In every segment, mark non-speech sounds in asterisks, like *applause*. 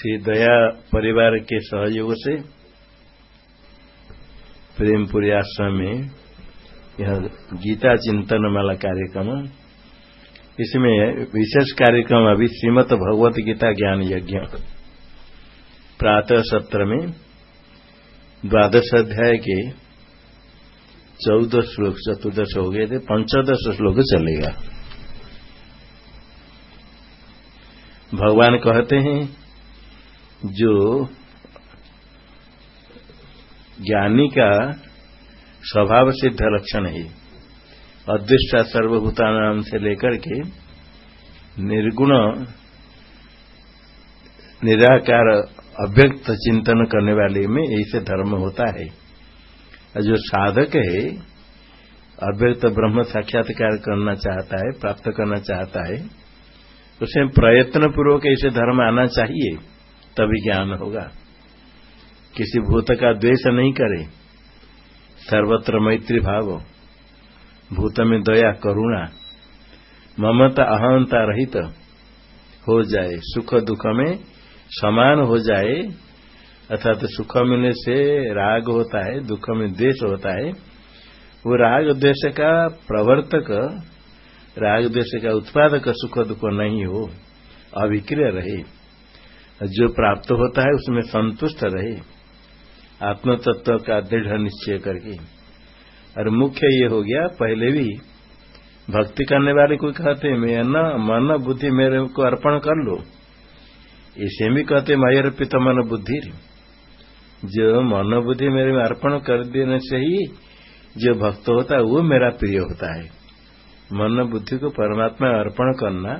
श्री दया परिवार के सहयोग से प्रेमपुरी आश्रम में यह गीता चिंतन वाला कार्यक्रम, इसमें विशेष कार्यक्रम अभी श्रीमद भगवत गीता ज्ञान यज्ञ प्रातः सत्र में द्वादश अध्याय के चौदह श्लोक, चतुर्दश हो गए थे, पंचदश श्लोक चलेगा। भगवान कहते हैं जो ज्ञानी का स्वभाव सिद्ध लक्षण है, अदृष्टा सर्वभूता नाम से लेकर के निर्गुण, निराकार, अव्यक्त चिंतन करने वाले में ऐसे धर्म होता है। और जो साधक है, अव्यक्त ब्रह्म साक्षात्कार करना चाहता है, प्राप्त करना चाहता है उसे प्रयत्न पूर्वक ऐसे धर्म आना चाहिए। तभी ज्ञान होगा। किसी भूत का द्वेष नहीं करे। सर्वत्र मैत्री भाव भूत में दया, करुणा। ममता अहंता रहित हो जाए। सुख दुख में समान हो जाए। अर्थात सुख मिलने से राग होता है दुख में द्वेष होता है। वो राग द्वेष का प्रवर्तक, राग द्वेष का उत्पादक सुख दुख नहीं हो। अभिक्रिय रहे। जो प्राप्त होता है उसमें संतुष्ट रहे आत्म तत्व का दृढ़ निश्चय करके। और मुख्य ये हो गया, पहले भी भक्ति करने वाले कोई कहते मैं न मन बुद्धि मेरे को अर्पण कर लो। इसे भी कहते मयर पिता मन बुद्धि जो मन बुद्धि मेरे में अर्पण कर देने से ही जो भक्त होता है, वो मेरा प्रिय होता है। मन बुद्धि को परमात्मा अर्पण करना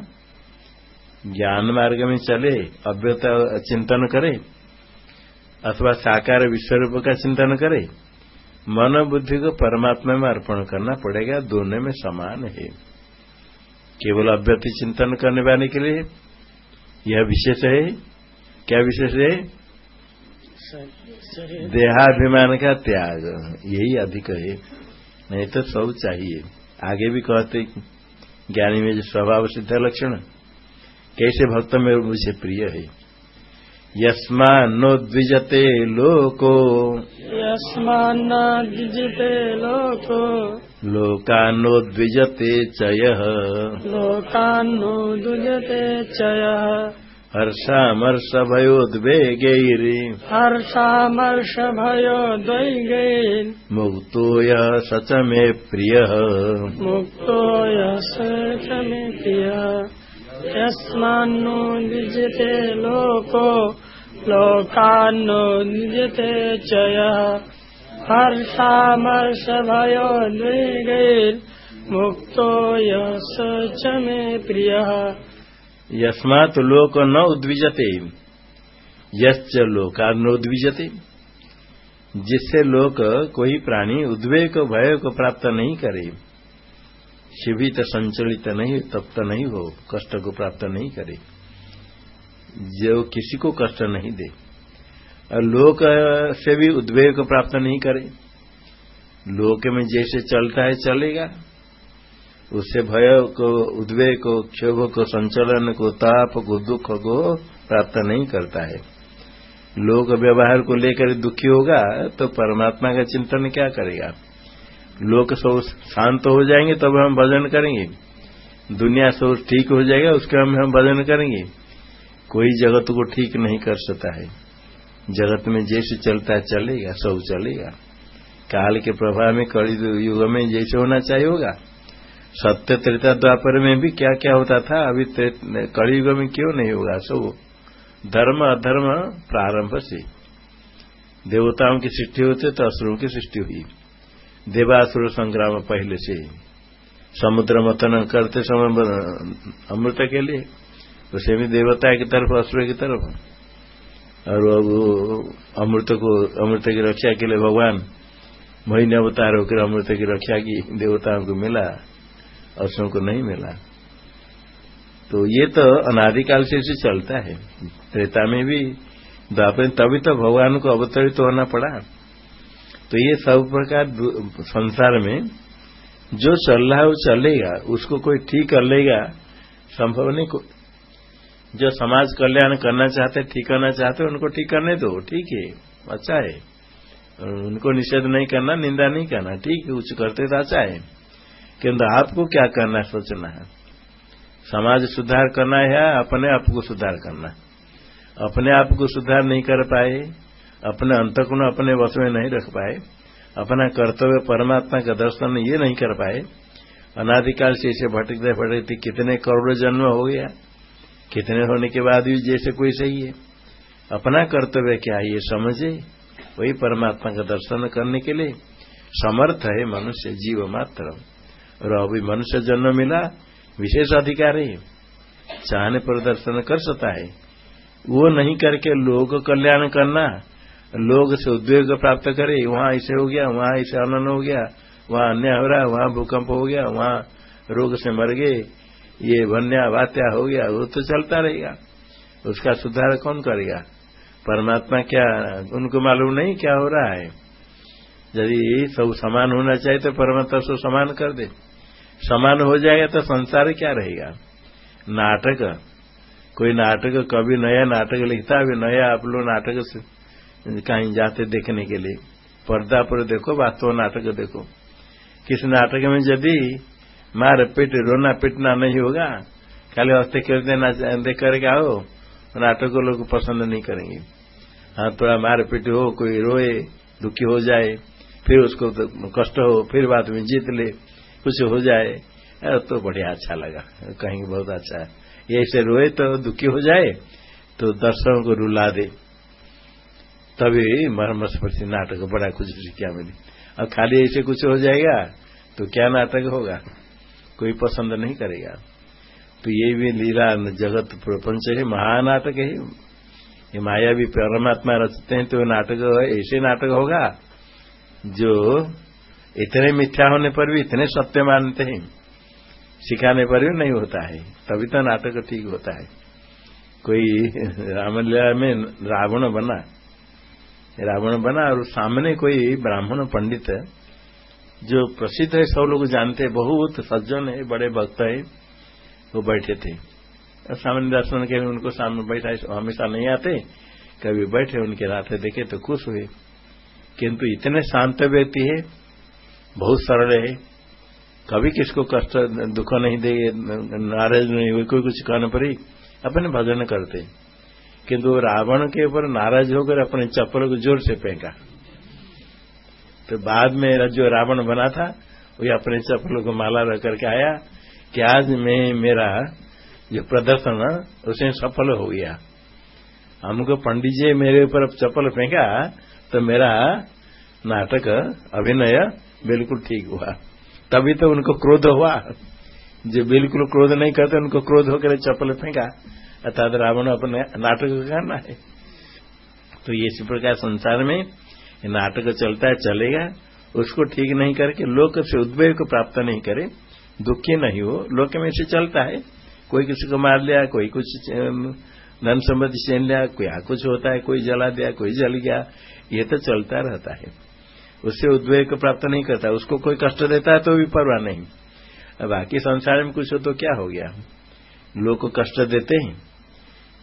ज्ञान मार्ग में चले अव्यत चिंतन करे, अथवा साकार विश्व रूप का चिंतन करे, मन बुद्धि को परमात्मा में अर्पण करना पड़ेगा, दोनों में समान है। केवल अव्यत चिंतन करने वाले के लिए यह विशेष है? क्या विशेष है? देहाभिमान का त्याग, यही अधिक है। नहीं तो सब चाहिए। आगे भी कहते ज्ञानी में जो स्वभाव सिद्ध लक्षण कैसे भक्त में मुझे प्रिय है? यस्मान्नोद्विजते लोको। यस्मान्नोद्विजते लोको। लोकान्नोद्विजते च यः लोकान्नोद्विजते च यः हर्षामर्षभयोद्वेगैरि। हर्षामर्षभयोद्वैगैर्। मुक्तो यः स च मे प्रियः। मुक्तो यः स च मे प्रियः। यस्मान्नो द्विजते लोको, लोकान्नो च यः हर्षामर्षभयोद्वेगैर्मुक्तो यः स च मे प्रियः। यस्मात् लोक न उद्विजते। यश्च लोकान्नोद्विजते जिससे लोक कोई प्राणी उद्वेग, भय को प्राप्त नहीं करे। शिवित संचलित नहीं, तप्त नहीं हो, कष्ट को प्राप्त नहीं करे। जो किसी को कष्ट नहीं दे। और लोक से भी उद्वेग को प्राप्त नहीं करे। लोक में जैसे चलता है, चलेगा। उससे भय को, उद्वेग को, क्षोभ को, संचलन को, ताप को, दुख को प्राप्त नहीं करता है। लोक व्यवहार को लेकर दुखी होगा तो परमात्मा का चिंतन क्या करेगा? लोग सब शांत हो जाएँगे, तब हम भजन करेंगे। दुनिया सब ठीक हो जाएगा, उसके हम हम भजन करेंगे। कोई जगत को ठीक नहीं कर सकता है। जगत में जैसे चलता है, चलेगा, सब चलेगा। काल के प्रभाव में कड़ी युग में जैसे होना चाहिए होगा। सत्य त्रेता द्वापर में भी क्या क्या होता था, अभी कड़ी युग में क्यों नहीं होगा सब? धर्म, अधर्म, प्रारंभ से। देवताओं की सृष्टि होती तो असुरों की सृष्टि हुई। देवासुर संग्राम पहले से समुद्र मथन करते समय अमृत के लिए। उसे भी देवता की तरफ़ असुर की तरफ़। और अब अमृत को, अमृत की रक्षा के लिए भगवान महीने अवतार होकर अमृत की रक्षा की देवताओं को मिला असुरों को नहीं मिला। तो ये तो अनादिकाल से इसे चलता है। त्रेता में भी द्वापर तभी तो भगवान को अवतरित तो होना पड़ा। तो ये सब प्रकार संसार में जो चल रहा है वो चलेगा, उसको कोई ठीक कर लेगा, संभव नहीं। को, जो समाज कल्याण करना चाहते, ठीक करना चाहते, उनको ठीक करने दो, ठीक है अच्छा है। उनको निषेध नहीं करना, निंदा नहीं करना, ठीक है, कुछ करते तो अच्छा है। किंतु आपको क्या करना है, सोचना है। समाज सुधार करना है अपने आप को सुधार करना अपने आप को सुधार नहीं कर पाए अपने अंतकुण अपने वश में नहीं रख पाए, अपना कर्तव्य परमात्मा का दर्शन ये नहीं कर पाए। अनादिकाल से इसे भटकते भटकते कितने करोड़ों जन्म हो गया, कितने होने के बाद भी जैसे कोई सही है। अपना कर्तव्य क्या है ये समझे, वही परमात्मा का दर्शन करने के लिए। समर्थ है मनुष्य जीव मात्र। और अभी मनुष्य जन्म मिला, विशेष अधिकार है। चाहने पर दर्शन कर सकता है। वो नहीं करके लोग कल्याण करना लोग से उद्वेग प्राप्त करे, वहाँ ऐसे हो गया, वहाँ ऐसे अनन हो गया, वहाँ अन्याय हो रहा, वहाँ भूकंप हो गया, वहाँ रोग से मर गए, ये वन्या वात्या हो गया, वो तो चलता रहेगा। उसका सुधार कौन करेगा? परमात्मा क्या, उनको मालूम नहीं क्या हो रहा है। यदि सब समान होना चाहिए तो परमात्मा सब समान कर दे। समान हो जाएगा तो संसार क्या रहेगा? नाटक। कोई नाटक कभी नया नाटक लिखता है नया आप लोग नाटक से कहीं जाते देखने के लिए। पर्दा पर देखो, वास्तव नाटक देखो। किस नाटक में यदि मार पिट, रोना पिटना नहीं होगा, खाली हस्ते देना देख करके आओ, नाटक को लोग पसंद नहीं करेंगे। हाँ थोड़ा मार पिट हो, कोई रोए, दुखी हो जाए, फिर उसको तो कष्ट हो, फिर बाद में जीत ले कुछ हो जाए तो बढ़िया अच्छा लगा, कहेंगे बहुत अच्छा है। ऐसे रोए तो दुखी हो जाए तो दर्शकों को रुला दे। तभी मरम स्पर्शी नाटक बड़ा कुछ क्या मिली अब खाली ऐसे कुछ हो जाएगा तो क्या नाटक होगा? कोई पसंद नहीं करेगा। तो ये भी लीला जगत प्रपंच है, महानाटक है। ये माया भी परमात्मा रचते हैं तो नाटक ऐसे नाटक होगा, जो इतने मिथ्या होने पर भी इतने सत्य मानते हैं। सिखाने पर भी नहीं होता है, तभी तो नाटक ठीक होता है। कोई *laughs* रामलीला में रावण बना रावण बना और सामने कोई ब्राह्मण पंडित है, जो प्रसिद्ध है, सब लोग जानते हैं, बहुत सज्जन है, बड़े भक्त है, वो बैठे थे। सामान्य दर्शन के उनको सामने बैठा हमेशा नहीं आते, कभी बैठे उनके रात देखे तो खुश हुए। किंतु इतने शांत व्यक्ति है, बहुत सरल है, कभी किसको कष्ट, दुख नहीं दे, नाराज़ नहीं हुए, कोई कुछ कहने पर ही अपने भजन करते। किंतु रावण के ऊपर नाराज़ होकर अपने चप्पल को ज़ोर से फेंका। तो बाद में जो रावण बना था वही अपने चप्पलों को माला रख करके आया कि आज मैं, मेरा जो प्रदर्शन उसमें सफल हो गया। हमको पंडित जी मेरे ऊपर चप्पल फेंका तो मेरा नाटक, अभिनय बिल्कुल ठीक हुआ। तभी तो उनको क्रोध हुआ। जो बिल्कुल क्रोध नहीं करते, उनको क्रोध होकर चप्पल फेंका। अर्थात रावण अपने नाटक करना है। तो ये इसी प्रकार संसार में नाटक चलता है, चलेगा। उसको ठीक नहीं करके लोक से उद्वेग को प्राप्त नहीं करे, दुखी नहीं हो, लोक में से चलता है। कोई किसी को मार लिया, कोई कुछ धन संबंधी छीन लिया, कोई कुछ होता है, कोई जला दिया, कोई जल गया, ये तो चलता रहता है। उससे उद्वेग को प्राप्त नहीं करता, उसको कोई कष्ट देता है तो भी परवाह नहीं। बाकी संसार में कुछ हो तो क्या हो गया? लोग को कष्ट देते हैं।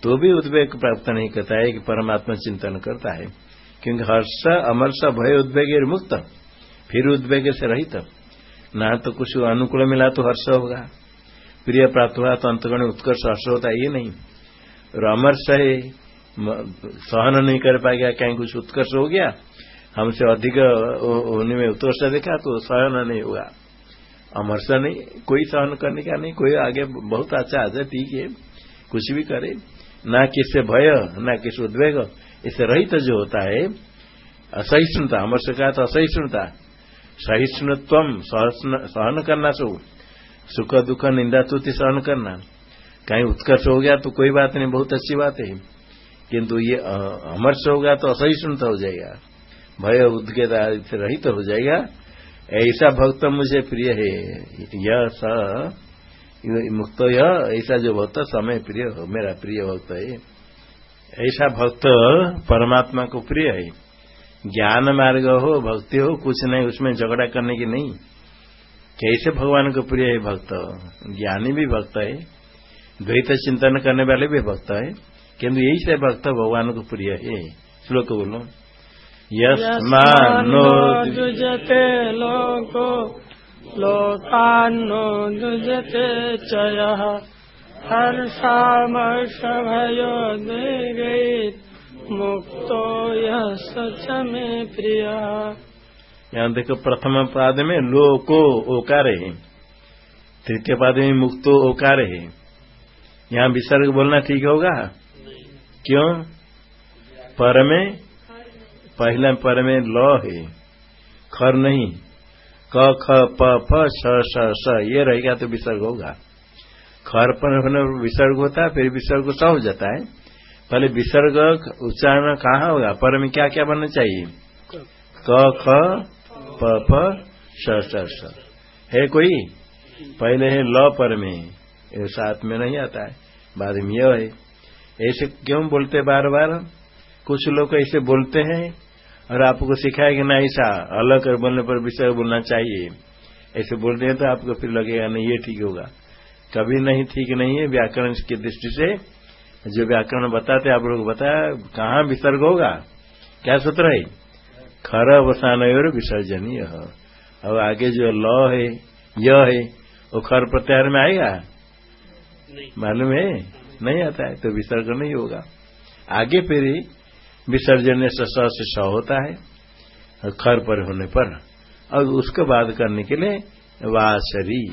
तो भी उद्वेग प्राप्त नहीं करता है कि परमात्मा चिंतन करता है। क्योंकि हर्ष अमरस भय, उद्वेग मुक्त। फिर उद्वेग से रहित। ना तो कुछ अनुकूल मिला तो हर्ष होगा। प्रिय प्राप्त हुआ तो अंतगण, उत्कर्ष, हर्ष होता है ये नहीं। और अमरस है सहन नहीं कर पाएगा कहीं कुछ उत्कर्ष हो गया, हमसे अधिक होने में उत्कर्ष देखा तो सहन नहीं होगा अमरस नहीं, कोई सहन करने का नहीं, कोई आगे बहुत अच्छा आ जाए ठीक है, कुछ भी करे। ना किससे भय, ना किस उद्वेग इससे रहित जो होता है, असहिष्णुता अमरस का तो असहिष्णुता। सहिष्णुत्व सहन करना सो सुख, दुख, निंदा, तुति सहन करना। कहीं उत्कर्ष हो गया तो कोई बात नहीं, बहुत अच्छी बात है। किंतु ये अमर्ष होगा तो असहिष्णुता हो जाएगा। भय उद्गेता से रहित तो हो जाएगा। ऐसा भक्त मुझे प्रिय है। यह स मुक्त ऐसा जो भक्त समय प्रिय हो मेरा प्रिय भक्त है। ऐसा भक्त परमात्मा को प्रिय है। ज्ञान मार्ग हो भक्ति हो कुछ नहीं उसमें झगड़ा करने की नहीं। कैसे भगवान को प्रिय है भक्त? ज्ञानी भी भक्त है। द्वैत चिंतन करने वाले भी भक्त है। किंतु यही से भक्त भगवान को प्रिय है। श्लोक बोलो। यस्मानो दुजते लोको लोकान्नो दुजते च यः हर्षामर्षभयो मुक्तो यः स मे प्रिय। यहाँ देखो प्रथम पाद में लोको ओकार है। तृतीय पाद में मुक्तो ओकार है। यहाँ विसर्ग बोलना ठीक होगा? क्यों? पर में पहला पर में ल है। खर नहीं। क ख प फ स स स ये रहेगा तो विसर्ग होगा। खर पर विसर्ग होता है, फिर विसर्ग स हो जाता है। पहले विसर्ग, उच्चारण कहाँ होगा? पर में क्या क्या बनना चाहिए? क ख प फ स स स है कोई? पहले है ल पर में। साथ में नहीं आता है। बाद में यह है। ऐसे क्यों बोलते बार बार कुछ लोग ऐसे बोलते हैं और आपको सिखाया कि ना ऐसा अलग कर बोलने पर विषय बोलना चाहिए। ऐसे बोलते हैं तो आपको फिर लगेगा नहीं ये ठीक होगा। कभी नहीं ठीक नहीं है व्याकरण की दृष्टि से। जो व्याकरण बताते आप लोग बताया कहाँ विसर्ग होगा? क्या सूत्र है? खर अवसान और विसर्जनीय। और आगे जो ल है य है वो खर प्रत्याहार में आएगा? मालूम है? नहीं आता है तो विसर्ग नहीं होगा। आगे फिर विसर्जन से स से स होता है खर पर होने पर। और उसके बाद करने के लिए वासरी।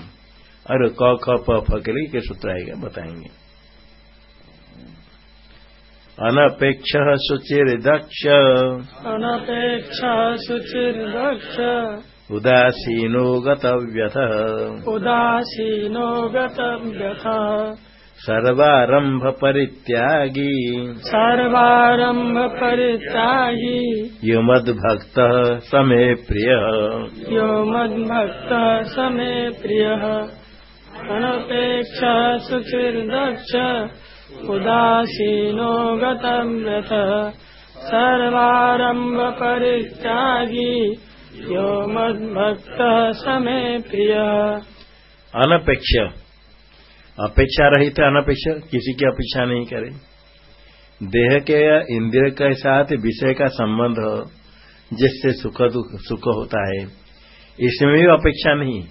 और क ख प फ के लिए सूत्र आएगा बताएँगे। अनपेक्ष सुचिर दक्ष। अनपेक्ष सुचिर दक्ष। उदासीनो गतव्यथ। उदासीनो गतव्यथ। सर्वारंभ परित्यागी सर्वारंभ परित्यागी यो मद्भक्त समे प्रिय। यो मद्भक्त समे प्रिय। अनपेक्ष सुचिर्दक्ष उदासीनो गतव्यथ सर्वारंभ परित्यागी यो मद्भक्त समे प्रिय। अनपेक्ष। अपेक्षा रहित अनपेक्षा, किसी की अपेक्षा नहीं करे। देह के या इंद्रिय के साथ विषय का संबंध हो, जिससे सुख सुख होता है, इसमें भी अपेक्षा नहीं।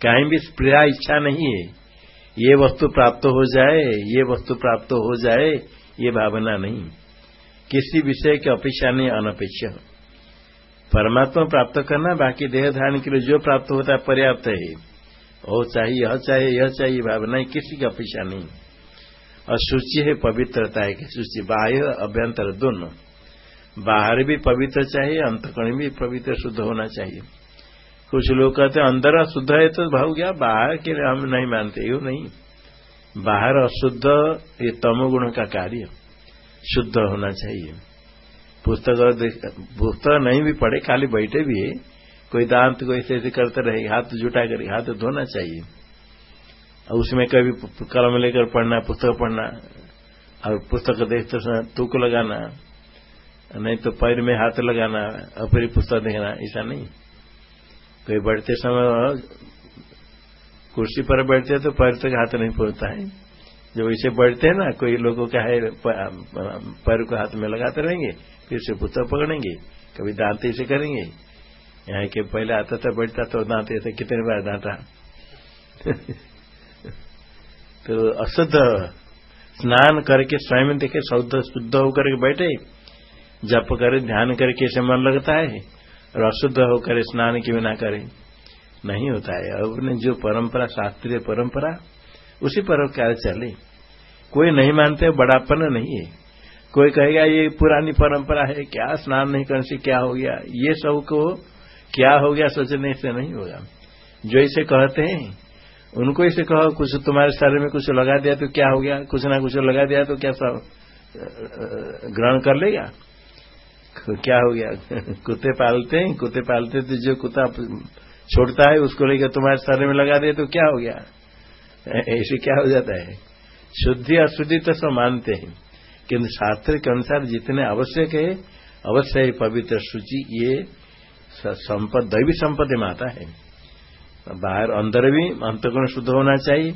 कहीं भी प्रिया इच्छा नहीं है, ये वस्तु प्राप्त हो जाए, ये वस्तु प्राप्त हो जाए, ये भावना नहीं। किसी विषय की अपेक्षा नहीं, अनपेक्षा। परमात्मा प्राप्त करना, बाकी देह धारण के लिए जो प्राप्त होता है, पर्याप्त है। और चाहिए यह चाहिए यह चाहिए भावना है किसी की अपेक्षा नहीं। और सूची है पवित्रता है कि सूची, बाह्य, अभ्यंतर, दोनों। बाहर भी पवित्र चाहिए, अंतकरण भी पवित्र, शुद्ध होना चाहिए। कुछ लोग कहते हैं, अंदर अशुद्ध है तो भाव गया बाहर के लिए हम नहीं मानते, यू नहीं। बाहर अशुद्ध, ये तमोगुण का कार्य। शुद्ध होना चाहिए। पुस्तक पुस्तक नहीं भी पढ़े, खाली बैठे भी है। कोई दांत को ऐसे ऐसे करते रहे, हाथ जुटा कर, हाथ धोना चाहिए। और उसमें कभी कलम लेकर पढ़ना, पुस्तक पढ़ना, और पुस्तक देखते समय तुक लगाना, नहीं तो पैर में हाथ लगाना, और फिर पुस्तक देखना, ऐसा नहीं। कोई बैठते समय कुर्सी पर बैठते तो पैर तक हाथ नहीं पहुँचता है। जो ऐसे बैठते हैं ना, कोई लोगों का है पैर को हाथ में लगाते रहेंगे, फिर से पुस्तक पकड़ेंगे, कभी दांत ऐसे करेंगे। यहाँ के पहले आता था, बैठता तो दांते थे, कितने बार डांटा *laughs* तो अशुद्ध स्नान करके स्वयं देखे, शुद्ध शुद्ध होकर के बैठे, जप करे, ध्यान करके ऐसे मन लगता है, और अशुद्ध होकर स्नान क्यों ना करे। नहीं होता है। अपने जो परंपरा, शास्त्रीय परंपरा, उसी पर क्या चले। कोई नहीं मानते, बड़ापन नहीं है। कोई कहेगा, ये पुरानी परंपरा है, क्या स्नान नहीं करने से क्या हो गया? ये सबको क्या हो गया सोचने से नहीं होगा। जो इसे कहते हैं, उनको इसे कहो, कुछ तुम्हारे शरीर में कुछ लगा दिया तो क्या हो गया? कुछ ना कुछ लगा दिया तो क्या सब ग्रहण कर लेगा? क्या हो गया? *laughs* कुत्ते पालते हैं, कुत्ते पालते तो जो कुत्ता छोड़ता है, उसको लेकर तुम्हारे शरीर में लगा दिया तो क्या हो गया? ऐसे क्या हो जाता है? शुद्धि अशुद्धि तो सब मानते हैं, किंतु शास्त्र के अनुसार जितने आवश्यक है, अवश्य पवित्र सूची ये संपद, दैवी संपत्ति में आता है। बाहर अंदर भी अंतगुण शुद्ध होना चाहिए,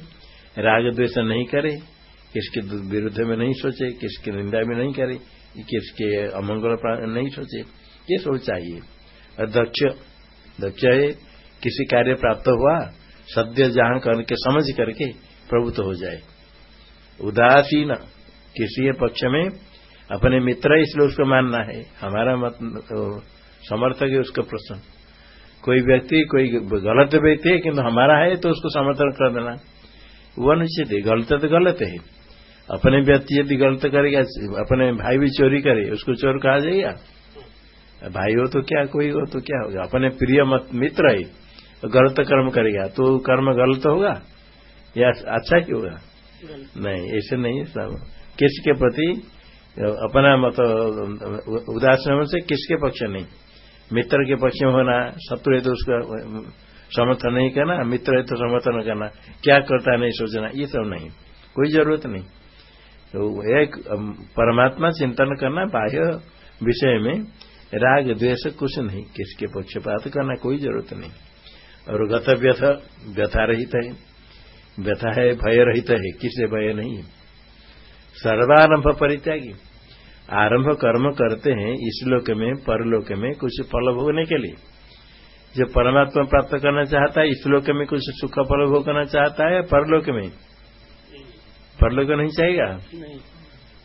राग द्वेष नहीं करे, किसके विरुद्ध में नहीं सोचे, किसकी निंदा में नहीं करे, किसके अमंगल नहीं सोचे, ये सब चाहिए। और दक्ष दक्ष है, किसी कार्य प्राप्त हुआ, सद्य जहाँ करके समझ करके प्रभुत्व हो जाए। उदासीन, किसी पक्ष में अपने मित्र इसलिए उसको मानना है। हमारा मत समर्थक है उसका प्रश्न। कोई व्यक्ति कोई गलत व्यक्ति है किंतु हमारा है तो उसको समर्थन कर देना। वो अनुचित है, गलत तो गलत है। अपने व्यक्ति यदि गलत करेगा अपने भाई भी चोरी करे, उसको चोर कहा जाएगा भाई हो तो क्या, कोई हो तो क्या होगा? अपने प्रिय मित्र है, गलत कर्म करेगा तो कर्म गलत होगा? या अच्छा क्यों होगा? नहीं, ऐसे नहीं है सब। किसके प्रति? अपना मत, उदासीन से किसके पक्ष नहीं मित्र के पक्ष में होना, शत्रु है तो उसका, समर्थन नहीं करना, मित्र है तो समर्थन करना। क्या करता है नहीं सोचना, ये सब नहीं। कोई ज़रूरत नहीं। तो एक परमात्मा चिंतन करना बाह्य विषय में, राग, द्वेष कुछ नहीं। किसके पक्षपात करना, कोई ज़रूरत नहीं। और गत व्यथ, व्यथा रहित है। व्यथा है, भय रहित है। किसे भय नहीं? सर्वारंभ परित्यागी। आरंभ कर्म करते हैं इस लोक में परलोक में कुछ फल भोगने के लिए। जो परमात्मा प्राप्त करना चाहता है इस लोक में कुछ सुख फल भोगना चाहता है परलोक में? परलोक नहीं चाहेगा?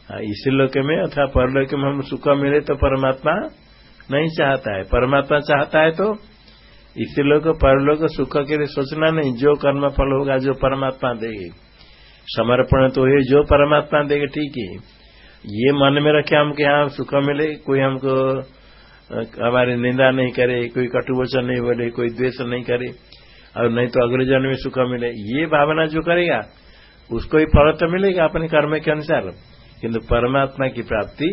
हाँ, इस लोक में अथवा परलोक में हम सुख मिले तो परमात्मा नहीं चाहता है। परमात्मा चाहता है तो इसी लोग परलोक सुख के लिए सोचना नहीं। जो कर्म फल होगा जो परमात्मा देगी। समर्पण तो है जो परमात्मा देगा ठीक है। ये मन में रखे हम के यहाँ सुख मिले, कोई हमको हमारी निंदा नहीं करे, कोई कटुवचन नहीं बोले कोई द्वेष नहीं करे, और नहीं तो अगले जन्म में सुख मिले। ये भावना जो करेगा, उसको ही फल तो मिलेगा अपने कर्म के अनुसार, किंतु परमात्मा की प्राप्ति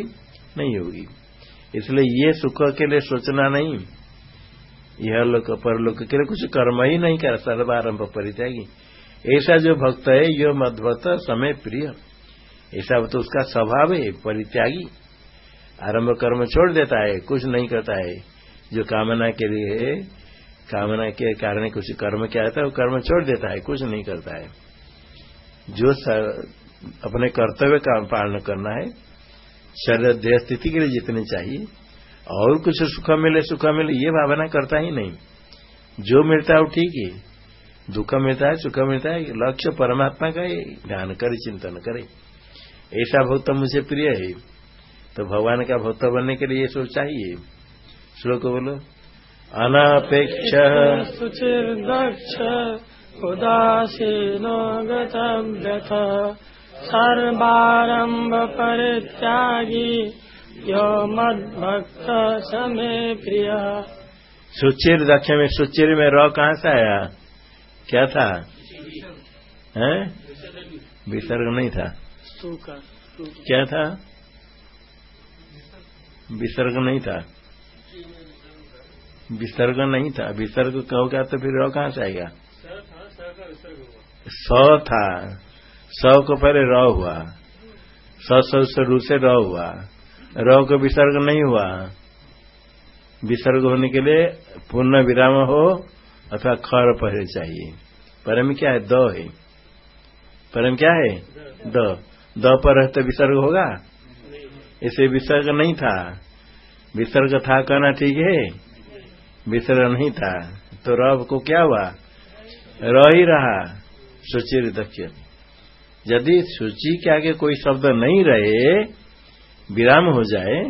नहीं होगी। इसलिए ये सुख के लिए सोचना नहीं। यह लोग परलोक के लिए कुछ कर्म ही नहीं कर, सर्वारंभ परित्यागी। ऐसा जो भक्त है, यो मदभक्त, समय प्रिय। ऐसा तो उसका स्वभाव है, परित्यागी। आरंभ कर्म छोड़ देता है, कुछ नहीं करता है। जो कामना के लिए कामना के कारण कुछ कर्म क्या आता है, वो कर्म छोड़ देता है, कुछ नहीं करता है। जो अपने कर्तव्य का पालन करना है, शरीर देह स्थिति के लिए जितने चाहिए, और कुछ सुख मिले सुख मिले, ये भावना करता ही नहीं। जो मिलता है वो ठीक है। दुख मिलता है, सुख मिलता है, लक्ष्य परमात्मा का ध्यान करे, चिंतन करे। ऐसा भक्त मुझे प्रिय है तो भगवान का भक्त बनने के लिए ये सब चाहिए। श्लोक बोलो अनापेक्ष सुचिर्दक्ष उदासीनो गतव्यथ सर्वारंभ परित्यागी यो मद्भक्त प्रिय। सुचिर दक्ष में सुचिर में रॉ कहाँ से आया? क्या था? विसर्ग नहीं था। क्या था विसर्ग नहीं था विसर्ग नहीं था विसर्ग कहोगा तो फिर र कहाँ से आएगा स था स को पहले र हुआ स से रू से र हुआ र को विसर्ग नहीं हुआ विसर्ग होने के लिए पूर्ण विराम हो अथवा खर पहले चाहिए परम क्या है द है परम क्या है द द पर रहते विसर्ग होगा? इसे विसर्ग नहीं था। विसर्ग था कहना ठीक है। विसर्ग नहीं था। तो रब को क्या हुआ? र ही रहा। सुचिर दक्ष यदि सूची के आगे कोई शब्द नहीं रहे विराम हो जाए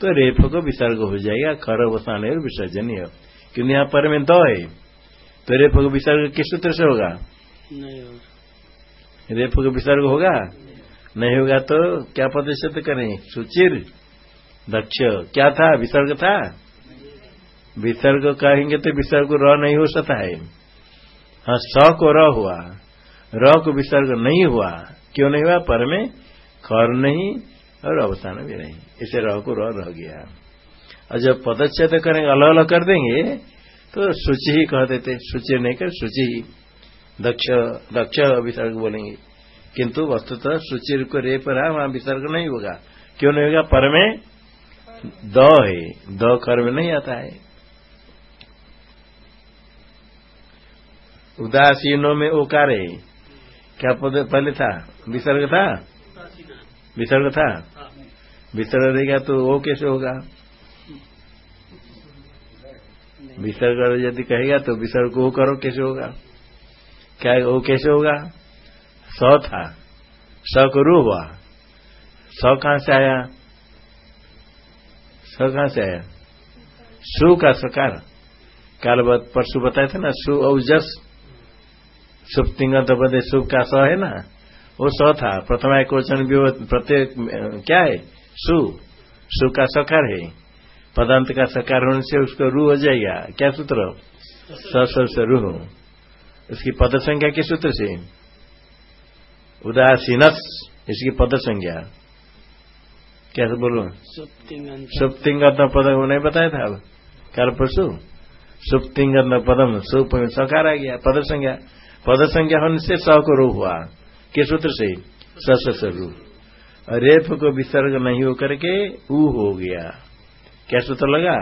तो रेप को विसर्ग हो जाएगा। खर वसान और विसर्जन क्योंकि यहाँ पर में दो है। तो रेप को विसर्ग किस सूत्र से होगा। रेप को विसर्ग होगा? नहीं होगा तो क्या प्रतिशत करें? सुचिर, दक्ष। क्या था? विसर्ग था? विसर्ग कहेंगे तो विसर्ग र नहीं हो सकता है। हाँ स को र हुआ। र को विसर्ग नहीं हुआ। क्यों नहीं हुआ? पर में खर नहीं और अवसान भी नहीं। इसे र को र रह गया। और जब पदच्छेद करेंगे अलग अलग कर देंगे तो सूची ही कह देते। सूची नहीं कर सूची ही दक्ष दक्ष विसर्ग बोलेंगे। किंतु वस्तुतः सुचिर को रे पर है वहाँ विसर्ग नहीं होगा। क्यों नहीं होगा? पर में द है। द कर में नहीं आता है। उदासीनों में ओकार है। क्या पहले था? विसर्ग था? विसर्ग था? विसर्ग रहेगा तो वो कैसे होगा? विसर्ग यदि कहेगा तो विसर्ग को करो, कैसे होगा? क्या वो कैसे होगा? स था। स को रू हुआ। स कहाँ से आया? स कहाँ से आया? सु का सकार काल परसु बताए थे ना, सु और जस। शुभ तिंगत बदे शुभ का स है ना? वो स था। प्रथम एक वचन प्रत्येक, क्या है? सु। सु का सकार है। पदांत का सकार होने से उसको रू हो जाएगा। क्या सूत्र? स से रू उसकी पद संख्या के सूत्र से। उदासीनस इसकी पद संज्ञा। कैसे बोलू? सुप्तिंगत पद नहीं बताया था अब। कल परसु। सुप्तिंगत पदम सुप सकार आ गया पद संज्ञा। पद संज्ञा होने से स को रू हुआ। के सूत्र से? स रू। रेप को विसर्ग नहीं होकर के ऊ हो गया। क्या सूत्र लगा?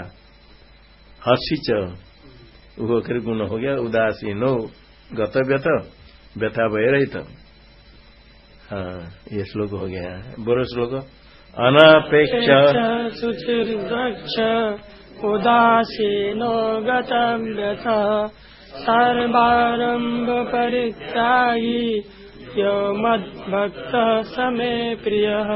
हसीच ऊ होकर गुण हो गया उदासीनो। गत व्यथ व्यथा भय रहित हाँ ये श्लोक हो गया बोलो श्लोक। अनपेक्ष सुचिर्दक्ष उदासीनो सर्वारंभ परित्यागी यो मद्भक्तः समे प्रियः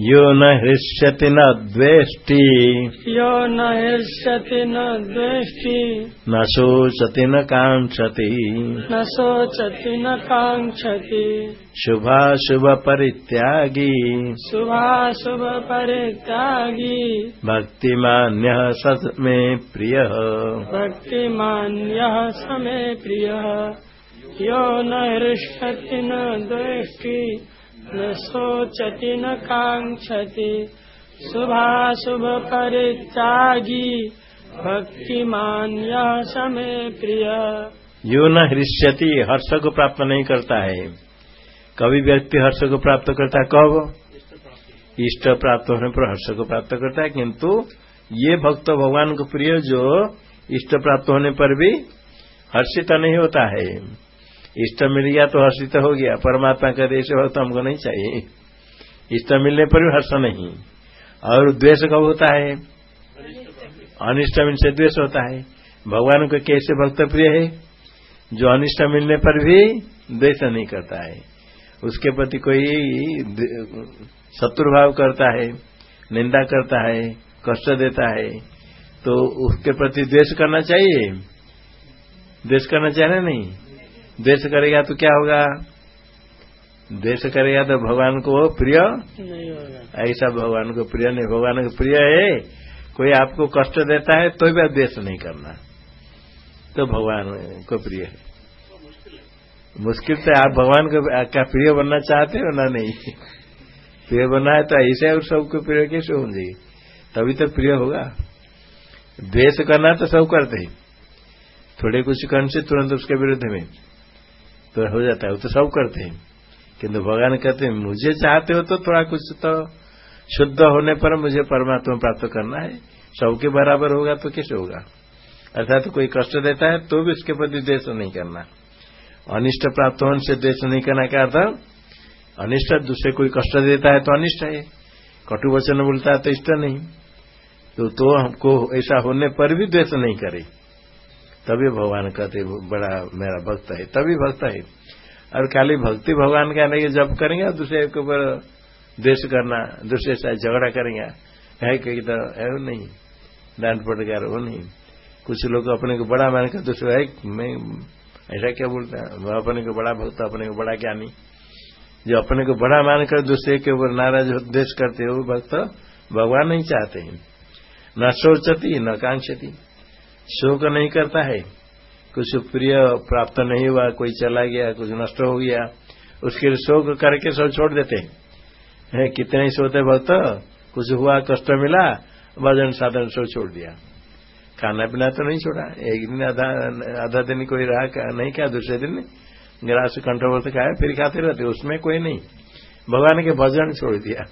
यो न हृष्यति न द्वेष्टि। यो न हृष्यति न द्वेष्टि। न शोचति न काङ्क्षति। न शोचति न काङ्क्षति। शुभाशुभ परित्यागी। शुभाशुभ परित्यागी। भक्तिमान्यः स मे प्रियः। भक्तिमान्यः स मे प्रियः। यो न हृष्यति न द्वेष्टि। न शोचति न काङ्क्षति। शुभाशुभ परित्यागी भक्तिमान यह समय प्रिय। यो न हृष्यति हर्ष को प्राप्त नहीं करता है। कभी व्यक्ति हर्ष को प्राप्त करता है, कब? इष्ट प्राप्त होने पर हर्ष को प्राप्त करता है, किंतु ये भक्त भगवान को प्रिय जो इष्ट प्राप्त होने पर भी हर्षित नहीं होता है। इष्ट मिल गया तो हर्षित हो गया। परमात्मा का देश भक्त हमको नहीं चाहिए। इष्ट मिलने पर भी हर्ष नहीं। और द्वेष कब होता है? अनिष्ट मिलने से द्वेष होता है। भगवान को कैसे भक्त प्रिय है? जो अनिष्ट मिलने पर भी द्वेष नहीं करता है। उसके प्रति कोई शत्रुभाव करता है, निंदा करता है, कष्ट देता है तो उसके प्रति द्वेष करना चाहिए? द्वेष करना चाहिए नहीं? द्वेष करेगा तो क्या होगा? द्वेष करेगा तो भगवान को प्रिय? ऐसा भगवान को प्रिय नहीं। भगवान को प्रिय है कोई आपको कष्ट देता है तो भी द्वेष नहीं करना। तो भगवान को प्रिय है। मुश्किल से आप भगवान को क्या प्रिय बनना चाहते हो ना नहीं? प्रिय बनना है तो ऐसे और सबको प्रिय कैसे होंगे? तभी तो प्रिय होगा। द्वेष करना तो सब करते हैं। थोड़े कुछ करने से तुरंत उसके विरुद्ध में। तो हो जाता है। वो तो सब करते हैं। किंतु भगवान कहते हैं, मुझे चाहते हो तो थोड़ा कुछ तो शुद्ध होने पर मुझे परमात्मा प्राप्त करना है। सबके बराबर होगा तो कैसे होगा? अर्थात तो कोई कष्ट देता है तो भी उसके प्रति द्वेष नहीं करना। अनिष्ट प्राप्त होने से द्वेष नहीं करना क्या था अनिष्ट दूसरे कोई कष्ट देता है तो अनिष्ट है। कटु वचन बोलता है तो इष्ट नहीं। तो तो हमको ऐसा होने पर भी द्वेष नहीं करे। तभी भगवान कहते बड़ा मेरा भक्त है, तभी भक्त है। और खाली भक्ति भगवान का नहीं, जब करेंगे दूसरे के ऊपर द्वेष करना, दूसरे से झगड़ा करेंगे। है कहीं तो है वो नहीं। डांट पटकार, वो नहीं। कुछ लोग अपने को बड़ा मान कर दूसरे, है, मैं ऐसा क्या बोलता है? अपने को बड़ा भक्त, अपने को बड़ा ज्ञानी। जो अपने को बड़ा मानकर दूसरे के ऊपर नाराज़ द्वेष करते हो भक्त भगवान नहीं चाहते हैं। न सोचती, न कांक्षती। शोक नहीं करता है। कुछ प्रिय प्राप्त नहीं हुआ, कोई चला गया, कुछ नष्ट हो गया, उसके लिए शोक करके सब छोड़ देते हैं। कितने ही सोते भक्त कुछ हुआ, कष्ट मिला, भजन साधन सब छोड़ दिया। खाना पीना तो नहीं छोड़ा। एक दिन आधा आधा दिन कोई रहा नहीं क्या, दूसरे दिन ग्रास कंठवर्त खाया, फिर खाते रहते, उसमें कोई नहीं। भगवान के भजन छोड़ दिया।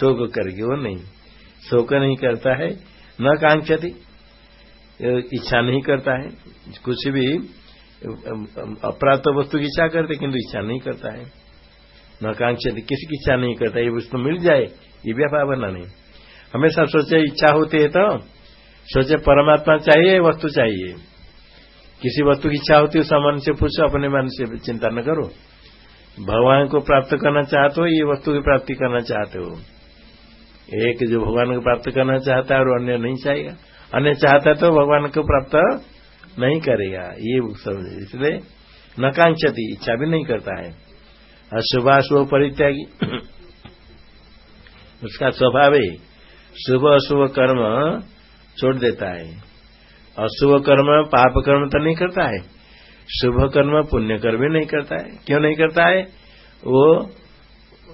शोक करके वो नहीं। शोक नहीं करता है, न कांक्षती। इच्छा नहीं करता है। कुछ भी अप्राप्त वस्तु की इच्छा करते, किंतु इच्छा नहीं करता है। न कांक्षा किसी की इच्छा नहीं करता, ये वस्तु मिल जाए, ये व्यापार बना नहीं। हमेशा सोचे, इच्छा होती है तो सोचे परमात्मा चाहिए, वस्तु चाहिए। किसी वस्तु की इच्छा होती है उस मन से पूछो, अपने मन से चिंता न करो। भगवान को प्राप्त करना चाहते हो, ये वस्तु की प्राप्ति करना चाहते हो। एक जो भगवान को प्राप्त करना चाहता है और अन्य नहीं चाहेगा। अन्य चाहता तो भगवान को प्राप्त नहीं करेगा। ये सब इसलिए नकांक्षति, इच्छा भी नहीं करता है। अशुभाशुभ परित्यागी। *coughs* उसका स्वभाव है, शुभ अशुभ कर्म छोड़ देता है। अशुभ कर्म, पाप कर्म तो नहीं करता है। शुभ कर्म, पुण्य कर्म भी नहीं करता है। क्यों नहीं करता है? वो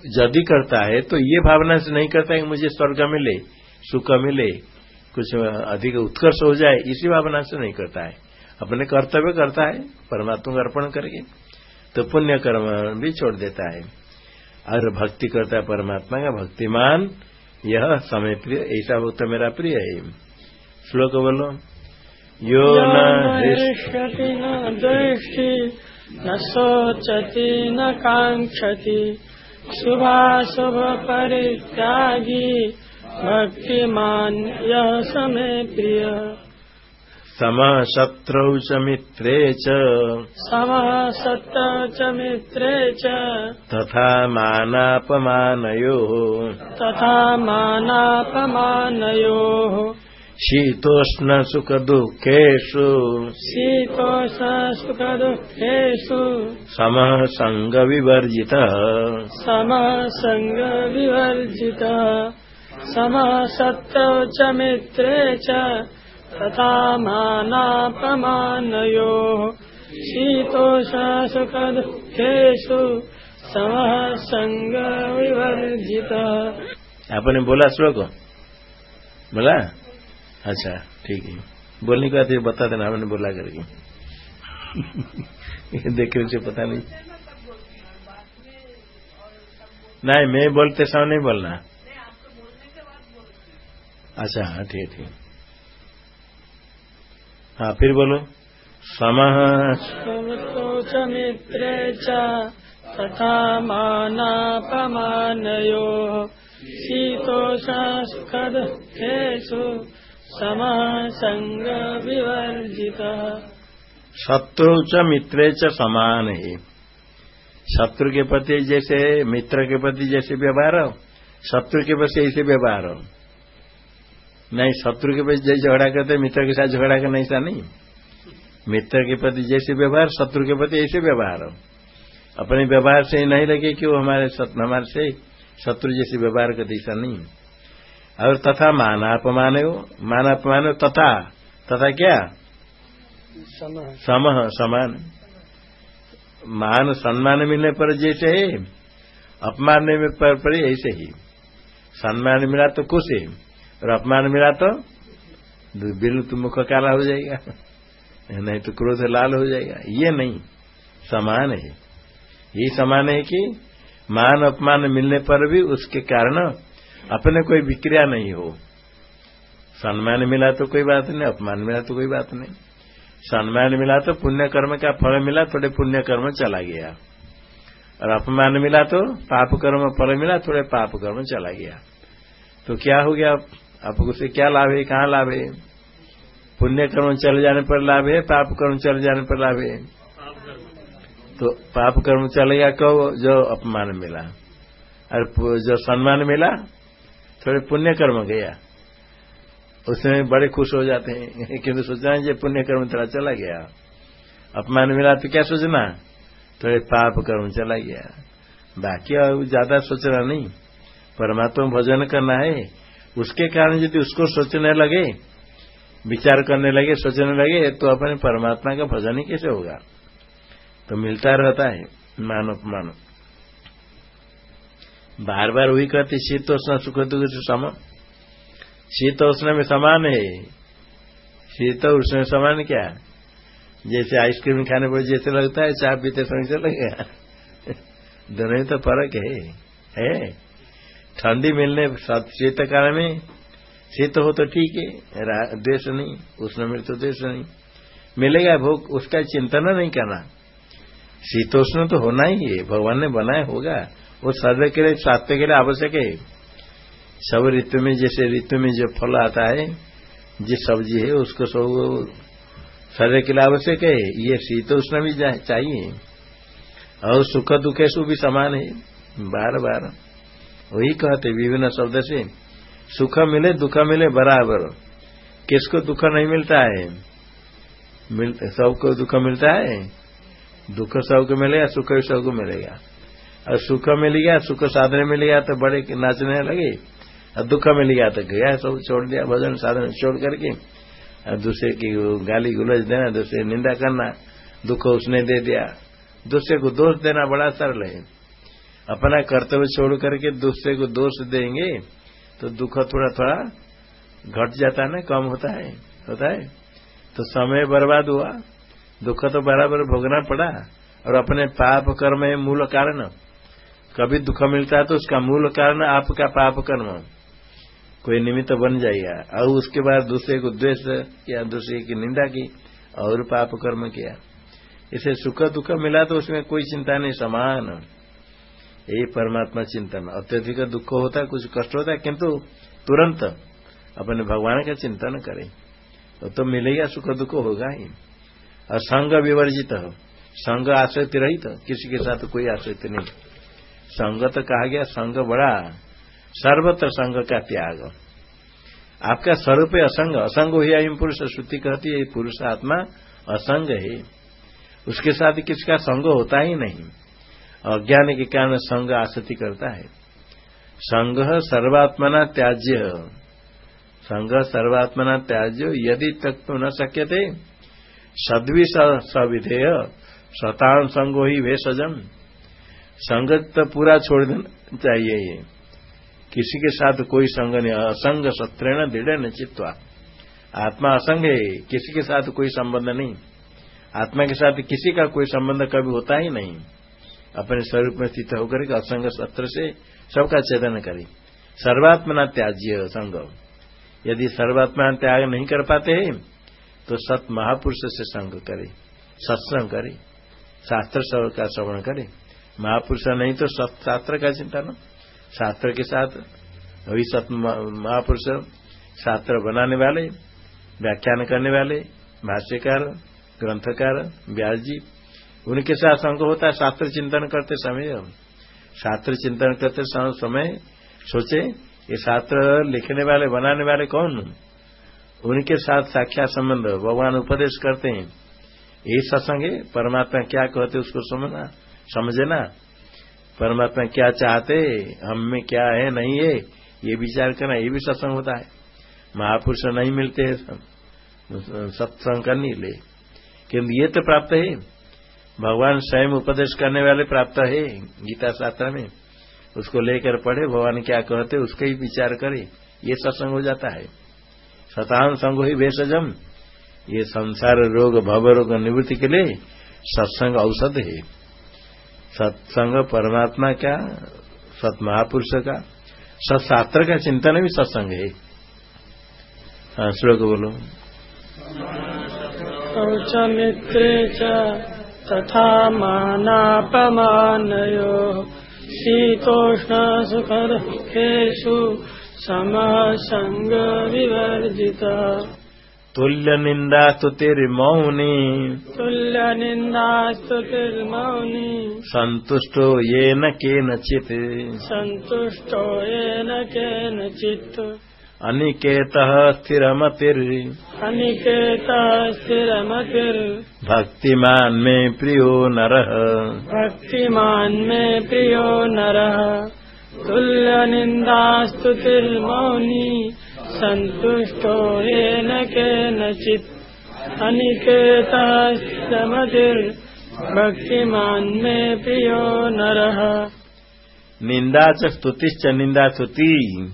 यदि करता है तो ये भावना से नहीं करता है कि मुझे स्वर्ग मिले, सुख मिले। कुछ अधिक उत्कर्ष हो जाए इसी भावना से नहीं करता है। अपने कर्तव्य करता है परमात्मा को अर्पण करके तो पुण्य कर्म भी छोड़ देता है। और भक्ति करता है परमात्मा का भक्तिमान यह समय प्रिय ऐसा भक्त मेरा प्रिय है। श्लोक बोलो यो न न दृष्टि न सोचती न कांक्षति शुभाशुभ परित्यागी भक्तिमान यह समय प्रिय। सम शत्रौ च मित्रे च। सम शत्रौ च मित्रे च। तथा मानापमानयोः। तथा मानापमानयोः। शीतोष्ण सुख दुःखेषु शीतोष्ण सुख दुःखेषु समः सङ्गविवर्जितः समः सङ्गविवर्जितः समसत्तौ च मित्रे च तथा मानापमानयोः। शीतोषसुखदुःखेषु समः सङ्गविवर्जितः आपने बोला श्लोक? बोला? अच्छा ठीक है। बोलने के ये बता देना आपने बोला करके। *laughs* देख रहे पता नहीं। नहीं मैं बोलते समय नहीं बोलना। अच्छा हाँ ठीक ठीक। हाँ फिर बोलो। सम च मित्रे च तथा मानापमानयो। शीतोषुखदुःखेषु समः सङ्गविवर्जितः शत्रु च मित्रे च समान है। शत्रु के प्रति जैसे मित्र के प्रति जैसे व्यवहार हो शत्रु के प्रति ऐसे व्यवहार नहीं शत्रु के प्रति जैसे झगड़ा करते मित्र के साथ झगड़ा करना ऐसा नहीं। मित्र के प्रति जैसे व्यवहार शत्रु के प्रति ऐसे व्यवहार। हो अपने व्यवहार से ही नहीं लगे कि वो हमारे हमारे से शत्रु जैसे व्यवहार करते ऐसा नहीं। और तथा मान अपमान हो मानापमान तथा। तथा क्या? सम समान। मान सम्मान मिलने पर जैसे है अपमान में पर, पर ऐसे ही। सम्मान मिला तो खुश है। और अपमान मिला तो विरुद्ध मुख काला हो जाएगा। नहीं तो क्रोध लाल हो जाएगा। ये नहीं, समान है। ये समान है कि मान अपमान मिलने पर भी उसके कारण अपने कोई विक्रिया नहीं हो। सम्मान मिला तो कोई बात नहीं, अपमान मिला तो कोई बात नहीं। सम्मान मिला तो पुण्य कर्म का फल मिला, थोड़े पुण्य कर्म चला गया। और अपमान मिला तो पाप कर्म फल मिला, थोड़े पाप कर्म चला गया। तो क्या हो गया? आपको से क्या लाभ है, कहाँ लाभ है? पुण्य कर्म चले जाने पर लाभ है, पाप कर्म चले जाने पर लाभ है? तो पाप कर्म चलेगा कब जो अपमान मिला। और जो सम्मान मिला, थोड़े पुण्य कर्म गया। उसमें बड़े खुश हो जाते हैं, *laughs* किंतु सोचना है पुण्य कर्म थोड़ा चला गया। अपमान मिला तो क्या सोचना? थोड़े पाप कर्म चला गया। बाकी ज़्यादा सोचना नहीं। परमात्मा भजन करना है उसके कारण यदि उसको सोचने लगे, विचार करने लगे, सोचने लगे तो अपने परमात्मा का भजन ही कैसे होगा? तो मिलता रहता है, मानो मानो बार बार वही कहते शीतोष्ण सुख दुख सम शीतोष्ण में समान है। शीत उष्ण में समान क्या? जैसे आइसक्रीम खाने पर जैसे लगता है, चाय पीते समय से लगेगा। *laughs* दोनों ही तो फ़र्क है। है? ठंडी मिलने शीत काल में शीत हो तो ठीक है द्वेष नहीं, उष्ण मिल तो द्वेष नहीं। मिलेगा भोग, उसका चिंतन नहीं करना। शीतोष्ण तो होना ही है, भगवान ने बनाया होगा। वो शरीर के लिए, स्वास्थ्य के लिए आवश्यक है। सब ऋतु में, जैसे ऋतु में जो फल आता है, जिस सब्ज़ी है, उसको सब शरीर के लिए आवश्यक है। ये शीतोष्ण भी चाहिए। और सुख दुख भी समान है बार बार वही कहते विभिन्न शब्द से सुख मिले दुख मिले बराबर। किसको दुख नहीं मिलता है? मिल, सबको दुख मिलता है? दुख सबको मिलेगा सुख भी सबको मिलेगा। और सुख मिल गया सुख साधने मिल गया तो बड़े नाचने लगे। और दुख मिल गया तो गया सब छोड़ दिया भजन साधन छोड़ करके। और दूसरे की गाली गुलज देना दूसरे निंदा करना दुख उसने दे दिया। दूसरे को दोष देना बड़ा सरल है। अपना कर्तव्य छोड़ करके दूसरे को दोष देंगे तो दुख थोड़ा थोड़ा घट जाता है ना, कम होता है होता है। तो समय बर्बाद हुआ, दुख तो बराबर भोगना पड़ा, और अपने पाप कर्म है मूल कारण। कभी दुख मिलता है तो उसका मूल कारण आपका पाप कर्म। कोई निमित्त बन जाएगा, और उसके बाद दूसरे को द्वेष या दूसरे की निंदा की, और पाप कर्म किया। इसे सुख दुख मिला तो उसमें कोई चिंता नहीं, समान। यही परमात्मा चिंतन अत्यधिक दुख होता है कुछ कष्ट होता है किंतु तुरंत अपने भगवान का चिंतन करें। तो, तो मिलेगा सुख दुख होगा ही। और संग विवर्जित हो। संग आसक्ति रहित किसी के साथ कोई आसक्ति नहीं। संग तो कहा गया संग बड़ा सर्वत्र संग का त्याग। आपका स्वरूप असंग असंग हो या पुरुष श्रुति कहती है पुरुष आत्मा असंग है। उसके साथ किसका संग होता ही नहीं। अज्ञान के कारण संग आसक्ति करता है। संग सर्वात्मना त्याज्य। संग सर्वात्मना त्याज्य यदि तक तो न शक्य थे सद्वि सविधेय शतान संगो ही वे सजन संगत तो पूरा छोड़ देना चाहिए ये। किसी के साथ कोई संग नहीं असंग सत्रेण दृढ़ न चित्वा आत्मा असंग है, किसी के साथ कोई संबंध नहीं। आत्मा के साथ किसी का कोई संबंध कभी होता ही नहीं। अपने स्वरूप में स्थित होकर के असंग सत्र से सबका चेतन करे। सर्वात्मना त्याज्य संग। यदि सर्वात्मा त्याग नहीं कर पाते हैं तो सत महापुरुष से संग करे, सत्संग करे, शास्त्र का श्रवण करे। महापुरुष नहीं तो सत शास्त्र का चिंतन शास्त्र के साथ अभी सत महापुरुष शास्त्र बनाने वाले, व्याख्यान करने वाले, भाष्यकार, ग्रंथकार व्यास जी उनके साथ संग होता है, शास्त्र चिंतन करते समय शास्त्र चिंतन करते समय सोचे, ये शास्त्र लिखने वाले, बनाने वाले कौन? उनके साथ साक्षात संबंध, भगवान उपदेश करते हैं। यही सत्संग है परमात्मा क्या कहते उसको समझना समझना। परमात्मा क्या चाहते, हम में क्या है, नहीं है, ये विचार करना, ये भी सत्संग होता है। महापुरुष नहीं मिलते हैं, सत्संग करने ले किंतु ये तो प्राप्त है। भगवान स्वयं उपदेश करने वाले प्राप्त है, गीता शास्त्र में। उसको लेकर पढ़े, भगवान क्या कहते, उसका ही विचार करे, ये सत्संग हो जाता है। सतान संग ही भेषजम ये संसार रोग, भव रोग निवृत्ति के लिए सत्संग औषध है। सत्संग परमात्मा का सत महापुरुष का, सत्शास्त्र का चिंतन भी सत्संग है। हाँ श्लोक बोलो। तथा मानापमानयोः शीतोष्णसुखदुःखेषु कर्केषु समासङ्ग विवर्जिता तुल्यनिन्दास्तु सन्तुष्टो येन केनचित्। सन्तुष्टो येन केनचित्। न के नचित संतुष्टो ये न के नचित अनिकेत स्थिरमतिर। अनिकेत स्थिरमतिर। भक्तिमान में प्रियो नर। भक्तिमान में प्रियो नर। तुल्य निंदा स्तुतिर्मौनी सन्तुष्टो येन केनचित्। अनिकेतस्तमतिर्भक्तिमान् मे प्रियो नरः। निंदा च स्तुतिश्च निंदा स्तुति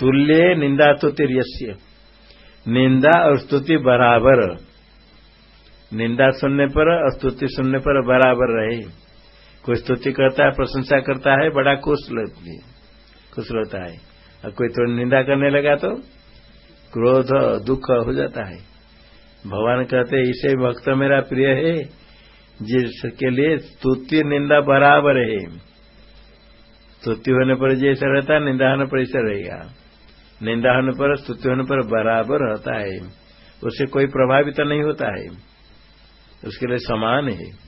तुल्य निंदा स्तुतिर्यस्य निंदा और स्तुति बराबर। निंदा सुनने पर स्तुति सुनने पर बराबर रहे। कोई स्तुति करता है, प्रशंसा करता है, बड़ा खुश खुश रहता है। और कोई तो निंदा करने लगा तो क्रोध दुख हो जाता है। भगवान कहते इसे भक्त मेरा प्रिय है, जिसके लिए स्तुति निंदा बराबर है। स्तुति होने पर जैसा रहता निंदा होने पर ऐसा रहेगा। निंदा होने पर, स्तुति होने पर बराबर रहता है। उससे कोई प्रभावित नहीं होता है। उसके लिए समान है।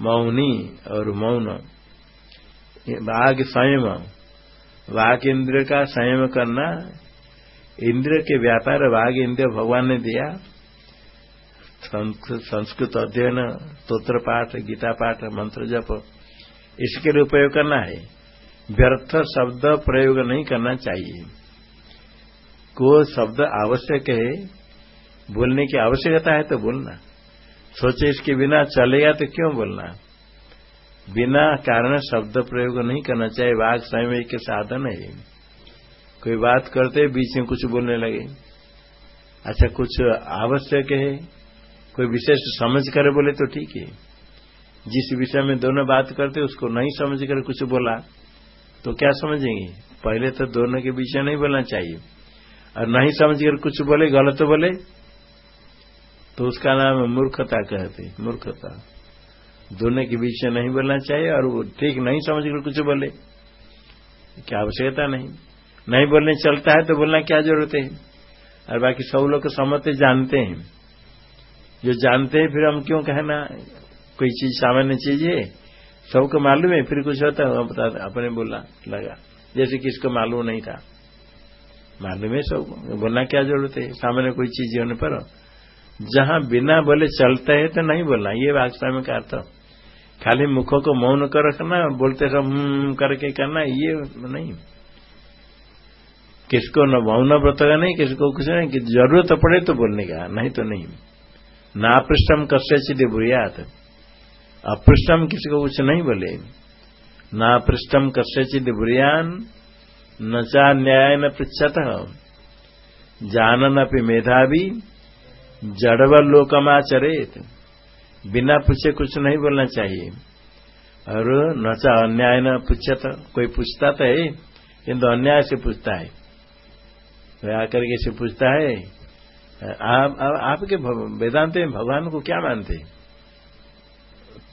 मौनी और मौन। वाघ संयम। वाघ इंद्र का संयम करना, इंद्र के व्यापार वाघ इंद्र भगवान ने दिया। संस्कृत अध्ययन स्त्रोत्र पाठ, गीता पाठ, मंत्र जप, इसके लिए उपयोग करना है। व्यर्थ शब्द प्रयोग नहीं करना चाहिए। को शब्द आवश्यक है, बोलने की आवश्यकता है तो बोलना। सोचे इसके बिना चलेगा तो क्यों बोलना? बिना कारण शब्द प्रयोग नहीं करना चाहिए वाघ स्वयं के साधन है। कोई बात करते बीच में कुछ बोलने लगे। अच्छा कुछ आवश्यक है, कोई विशेष समझ कर बोले तो ठीक है। जिस विषय में दोनों बात करते, उसको नहीं समझ कर कुछ बोला तो क्या समझेंगे? पहले तो दोनों के विषय नहीं बोलना चाहिए। और नहीं समझ कर कुछ बोले, गलत बोले तो उसका नाम मूर्खता कहते, मूर्खता। दोनों के बीच नहीं बोलना चाहिए और वो ठीक नहीं समझ कर कुछ बोले, क्या आवश्यकता नहीं। नहीं बोलने चलता है तो बोलना क्या ज़रूरत है? और बाकी सब लोग समझते, जानते हैं। जो जानते हैं, फिर हम क्यों कहना? कोई चीज़ सामान्य चीज़ है? सबको मालूम है, फिर कुछ होता है अपने बोला लगा। जैसे किसको मालूम नहीं था। मालूम है सबको बोलना क्या ज़रूरत है? सामने कोई चीज़ होने पर। जहाँ बिना बोले चलता है तो नहीं बोलना। ये वास्तव में का अर्थ खाली मुखों को मौन कर रखना, बोलते सब हम्म करके करना। ये नहीं। किसको न मौन व्रत का नहीं, किसको कुछ नहीं। कि ज़रूरत पड़े तो बोलने का, नहीं तो नहीं। नापृष्टम कस्य चिदे बुरियात अपृष्टम किसी को कुछ नहीं बोले। नापृष्टम कस्य चिद बुरियान न चा न्याय न पृछत जानन अपनी मेधावी जड़व लोकमाचरेत बिना पूछे कुछ नहीं बोलना चाहिए। और न चा अन्याय न पूछत कोई पूछता तो है, किंतु अन्याय से पूछता है। तो आकर के से पूछता है, आप आपके वेदांत में भगवान को क्या मानते?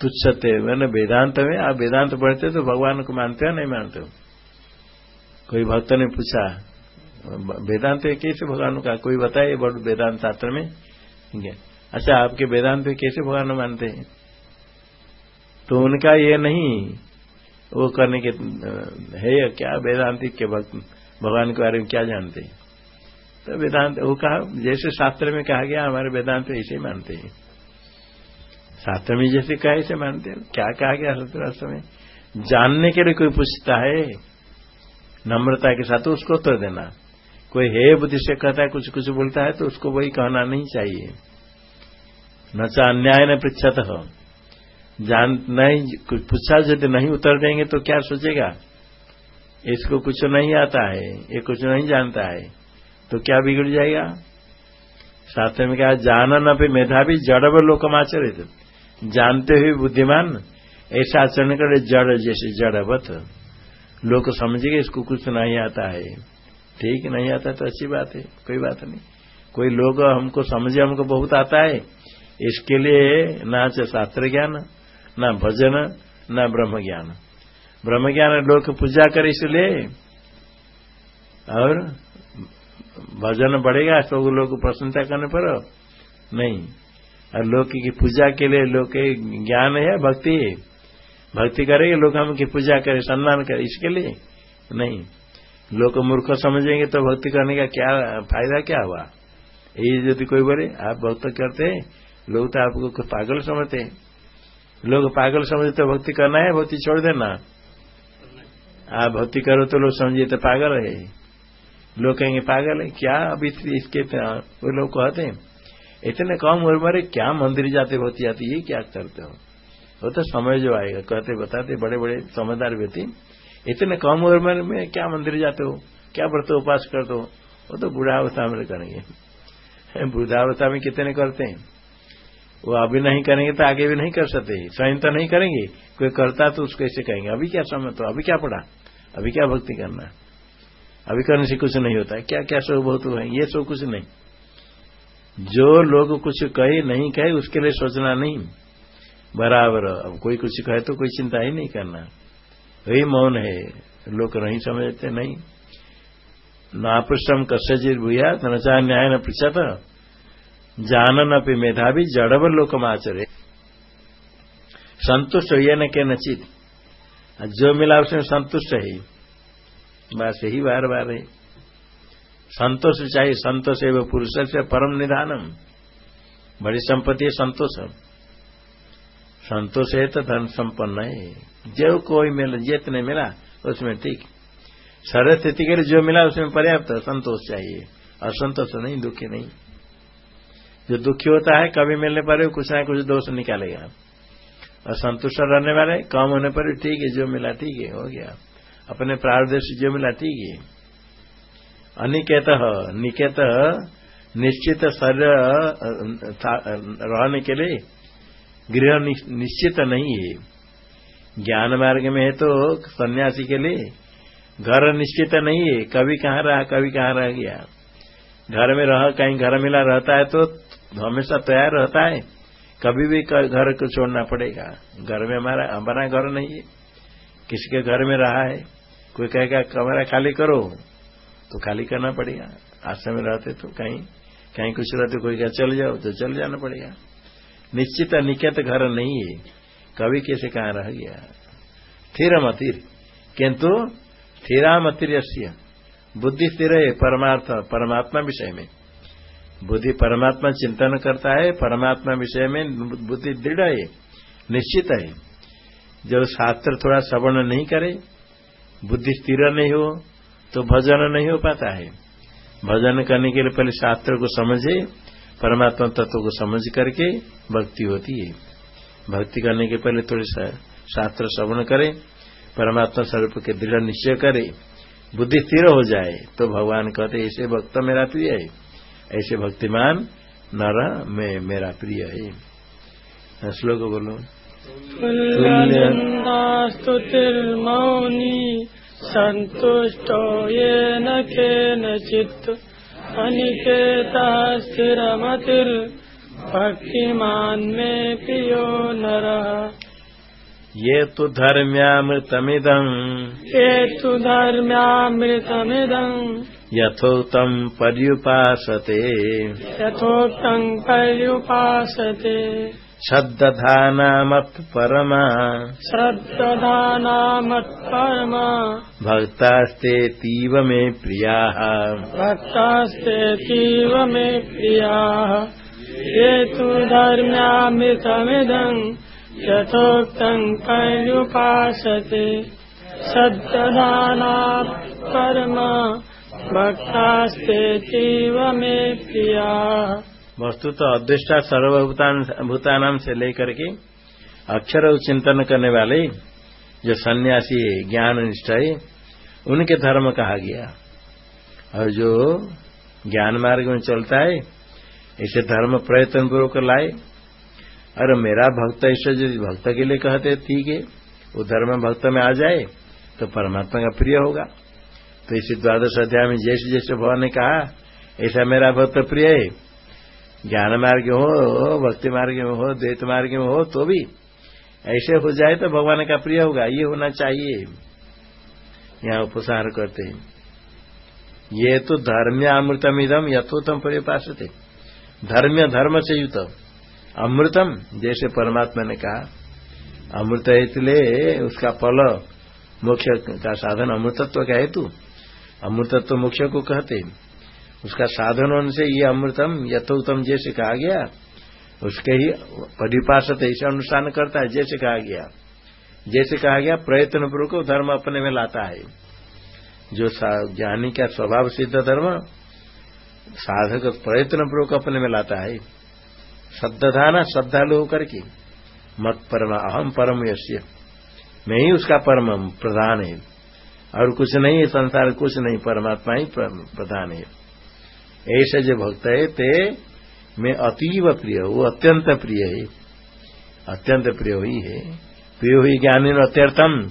तुच्छते, मैंने वेदांत में, आप वेदांत पढ़ते तो भगवान को मानते हो, नहीं मानते हो? कोई भक्त ने पूछा, वेदांत कैसे भगवान का? कोई बताए बड़ वेदांत शास्त्र में? अच्छा आपके वेदांत में कैसे भगवान मानते हैं? तो उनका ये नहीं, वो करने के, है क्या वेदांतिक के भगवान के बारे में क्या जानते हैं? तो वेदांत, वो कहा, जैसे शास्त्र में कहा गया, हमारे वेदांत ऐसे ही मानते हैं। शास्त्र में जैसे कहा, ऐसे मानते हैं। क्या कहा गया शास्त्र में जानने के लिए कोई पूछता है? नम्रता के साथ उसको उत्तर देना। कोई हे बुद्धि से कहता है, कुछ कुछ बोलता है तो उसको वही कहना नहीं चाहिए। न चा अन्याय न पृछत हो जान नहीं, कुछ पूछा यदि नहीं उत्तर देंगे तो क्या सोचेगा? इसको कुछ नहीं आता है, ये कुछ नहीं जानता है तो क्या बिगड़ जाएगा? शास्त्र में कहा जानन अपे मेधावी, जड़व लोकमाचरित जानते हुए बुद्धिमान, ऐसा आचरण करे, जड़ जैसे जड़वत। लोग समझेंगे इसको कुछ नहीं आता है। ठीक नहीं आता तो अच्छी बात है, कोई बात नहीं। कोई लोग हमको समझे हमको बहुत आता है। इसके लिए ना शास्त्र ज्ञान, ना भजन, ना ब्रह्म ज्ञान। ब्रह्म ज्ञान लोग पूजा करे इसलिए, और भजन बढ़ेगा सब लोग प्रसन्नता करने पर नहीं। और लोग की पूजा के लिए लोग ज्ञान है, भक्ति है। भक्ति करेंगे, लोग हम की पूजा करें, सम्मान करें, इसके लिए? नहीं। लोग मूर्ख समझेंगे तो भक्ति करने का क्या फ़ायदा, क्या हुआ? यही यदि कोई बोले, आप भक्त करते हैं? लोग तो आपको पागल समझते हैं। लोग पागल समझते तो भक्ति करना है, भक्ति छोड़ देना। आप भक्ति करो तो लोग समझिए तो पागल है। लोग कहेंगे, पागल है? क्या अभी इसके वो लोग कहते हैं, इतने कम उम्र में क्या मंदिर जाते, भक्ति जाती, ये क्या करते हो? वो तो समय जो आएगा, कहते बताते बड़े बड़े समझदार व्यक्ति, इतने कम उम्र में क्या मंदिर जाते हो? क्या व्रत उपास करते हो? वो तो बुढ़ावस्था में करेंगे। बुढ़ावस्था में कितने करते हैं? वो अभी नहीं करेंगे तो आगे भी नहीं कर सकते। स्वयं तो नहीं करेंगे। कोई करता तो उसको ऐसे कहेंगे, अभी क्या समय तो अभी क्या पढ़ा? अभी क्या भक्ति करना अभी करने से कुछ नहीं होता क्या क्या सब बहुत है? ये सब कुछ नहीं। जो लोग कुछ कहे, नहीं कहे, उसके लिए सोचना नहीं। बराबर। अब कोई कुछ कहे तो कोई चिंता ही नहीं करना। वही मौन है। लोग नहीं समझते, नहीं। नापृष्टम कस्य भूया न चाह न्याय न पृछत जानन अपनी मेधावी, जड़व लोकमाचरे संतुष्ट हुई न के नचित जो मिला उसमें संतुष्ट है। बस यही बार बार है। संतोष चाहिए, संतोष है वो पुरुष से परम निधानम। बड़ी संपत्ति है, संतोष। संतोष है तो धन संपन्न है। जो कोई मिला, जितने मिला, उसमें ठीक। सरल स्थिति के लिए जो मिला, उसमें पर्याप्त संतोष चाहिए। असंतोष नहीं, दुखी नहीं। जो दुखी होता है, कभी मिलने पर कुछ ना कुछ दोष निकालेगा। और संतुष्ट रहने वाले, कम होने पर ठीक है, जो मिला ठीक है, हो गया। अपने प्रारदेश जो मिला, ठीक है। अनिकेत, निकेत, निश्चित शरीर रहने के लिए गृह निश्चित नहीं है। ज्ञान मार्ग में है तो सन्यासी के लिए घर निश्चित नहीं है। कभी कहाँ रहा, कभी कहाँ रह गया। घर में रह, कहीं घर मिला रहता है तो हमेशा तैयार रहता है। कभी भी घर को छोड़ना पड़ेगा। घर में हमारा हमारा घर नहीं है। किसी के घर में रहा है, कोई कहेगा, कमरा खाली करो। तो खाली करना पड़ेगा। आश्रम में रहते तो कहीं कहीं कुछ रहते, कोई कहा चल जाओ। तो चल जाना पड़ेगा। निश्चित निकेत घर नहीं है। कभी कैसे कहाँ रह गया? थिर मतिर किंतु थिरा मतिर बुद्धि स्थिर है परमार्थ, परमात्मा विषय में। बुद्धि परमात्मा चिंतन करता है, परमात्मा विषय में बुद्धि दृढ़ है, निश्चित है। जब शास्त्र थोड़ा श्रवण नहीं करे, बुद्धि स्थिर नहीं हो तो भजन नहीं हो पाता है। भजन करने के लिए पहले शास्त्र को समझे परमात्मा तत्व को समझ करके भक्ति होती है। भक्ति करने के पहले थोड़े शास्त्र श्रवण करे, परमात्मा स्वरूप के दृढ़ निश्चय करे, बुद्धि स्थिर हो जाए तो भगवान कहते ऐसे भक्त मेरा प्रिय है। ऐसे भक्तिमान नर में मेरा प्रिय है। श्लोक बोलो। स्तुतिर्मौनी संतुष्टो ये न चित्त अनिकेता स्थिरमतिर् भक्तिमान में प्रियो नर। ये तो धर्म्यामृतमिदम् ये तो धर्म्यामृतमिदम् यथोक्तम् पर्युपासते। यथोक्तम् पर्युपासते। श्रद्दधानामत्परमा श्रद्दधानामत्परमा भक्तास्तेतीव मे प्रियाः। भक्तास्तेतीव मे प्रियाः। ये तु धर्म्यामृतमिदम् यथोक्तम् पर्युपासते। सद्दधाना कर्म भक्तास्तेतीव मे प्रिया। वस्तु तो अदृष्टा सर्वभूतान से लेकर के अक्षर चिंतन करने वाले जो सन्यासी ज्ञान निष्ठा है, उनके धर्म कहा गया। और जो ज्ञान मार्ग में चलता है, इसे धर्म प्रयत्न पूर्वक लाए। और मेरा भक्त ऐसे जो भक्त के लिए कहते, ठीक है, वो धर्म भक्त में आ जाए तो परमात्मा का प्रिय होगा। तो इसी द्वादश अध्याय में जैसे जैसे भगवान ने कहा, ऐसा मेरा भक्त प्रिय है ज्ञान मार्ग हो भक्ति मार्ग में हो द्वैत मार्ग में हो तो भी ऐसे हो जाए तो भगवान का प्रिय होगा। ये होना चाहिए। यहाँ उपसार करते हैं। ये तो धर्म्य अमृतम इदम यथोत्तम परिपास थे धर्म्य धर्म से युत। अमृतम, जैसे परमात्मा ने कहा। अमृत इसलिए उसका फल मोक्ष का साधन अमृतत्व का हेतु। अमृतत्व मोक्ष को कहते उसका साधन होने से ये अमृतम यथोत्तम जैसे कहा गया, उसके ही परिपाशत ऐसे अनुष्ठान करता है, जैसे कहा गया। जैसे कहा गया, प्रयत्न पूर्वक धर्म अपने में लाता है। जो ज्ञानी का स्वभाव सिद्ध धर्म, साधक प्रयत्न पूर्वक अपने में लाता है। श्रद्धाना श्रद्धालु होकर के, मत परम, अहम परम यश्य मैं ही उसका परम प्रधान है। और कुछ नहीं है संसार, कुछ नहीं, परमात्मा ही प्रधान है। ऐसे जो भक्त है, ते मैं अतीव प्रिय वो अत्यंत प्रिय है। अत्यंत प्रिय हुई है। प्रिय हुई ज्ञानी अत्यर्थम।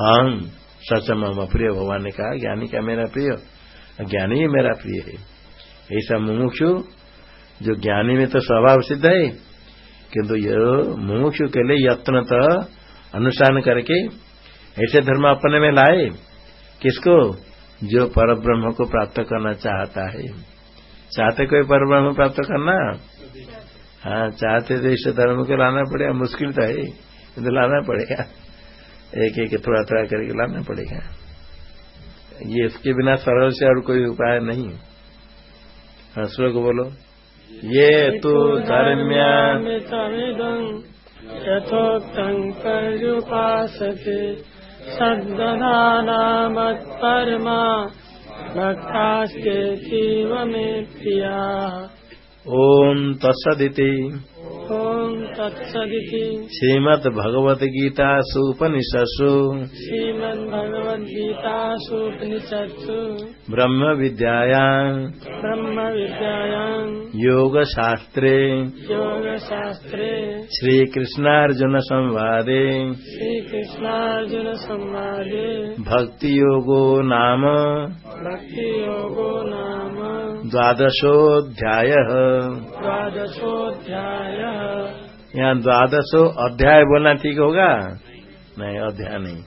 अहम सचम प्रिय भगवान ने कहा, ज्ञानी का मेरा प्रिय, ज्ञानी ही मेरा प्रिय है। ऐसा मुमुक्षु, जो ज्ञानी में तो स्वभाव सिद्ध है, किंतु ये मुमुक्षु के लिए यत्न तो अनुष्ठान करके ऐसे धर्म अपने में लाए, किसको? जो पर ब्रह्म को प्राप्त करना चाहता है। चाहते कोई पर ब्रह्म प्राप्त करना? हाँ चाहते तो इस धर्म को लाना पड़ेगा, मुश्किल तो है तो लाना पड़ेगा। एक एक थोड़ा थोड़ा करके लाना पड़ेगा। ये इसके बिना सरल से और कोई उपाय नहीं। हाँ श्लोक बोलो। ये तो धर्म्यामितमिदम् यथोक्तम् पर्युपासते। भक्तास्तेतीव मे प्रिया ओम तत्सदिति। ॐ तत्सदिति। श्रीमद्भगवद्गीतासु उपनिषत्सु। ब्रह्म विद्यायां ब्रह्मविद्यायाम् योग शास्त्रे योगशास्त्रे। श्री कृष्णार्जुन संवादे श्रीकृष्णार्जुनसंवादे। भक्ति योगो नाम। भक्तियोगो नाम। द्वादशोध्याय द्वादशोऽध्यायः। यहाँ द्वादशो अध्याय बोलना ठीक होगा? नहीं अध्याय नहीं।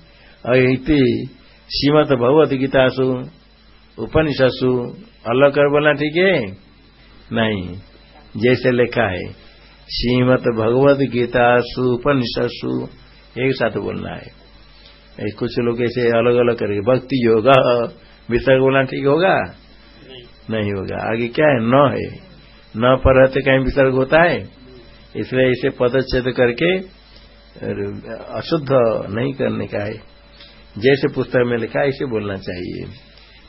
और इति श्रीमद भगवत गीतासु उपनिषत्सु अलग कर बोलना ठीक है? नहीं। जैसे लिखा है श्रीमद भगवत गीता उपनिषत्सु एक साथ बोलना है। कुछ लोग ऐसे अलग अलग करके भक्ति योगा विसर्ग बोलना ठीक होगा? नहीं, नहीं होगा। आगे क्या है? न है। न पर रहते कहीं विसर्ग होता है? इसलिए इसे पदच्छेद करके अशुद्ध नहीं करने का है। जैसे पुस्तक में लिखा है इसे बोलना चाहिए।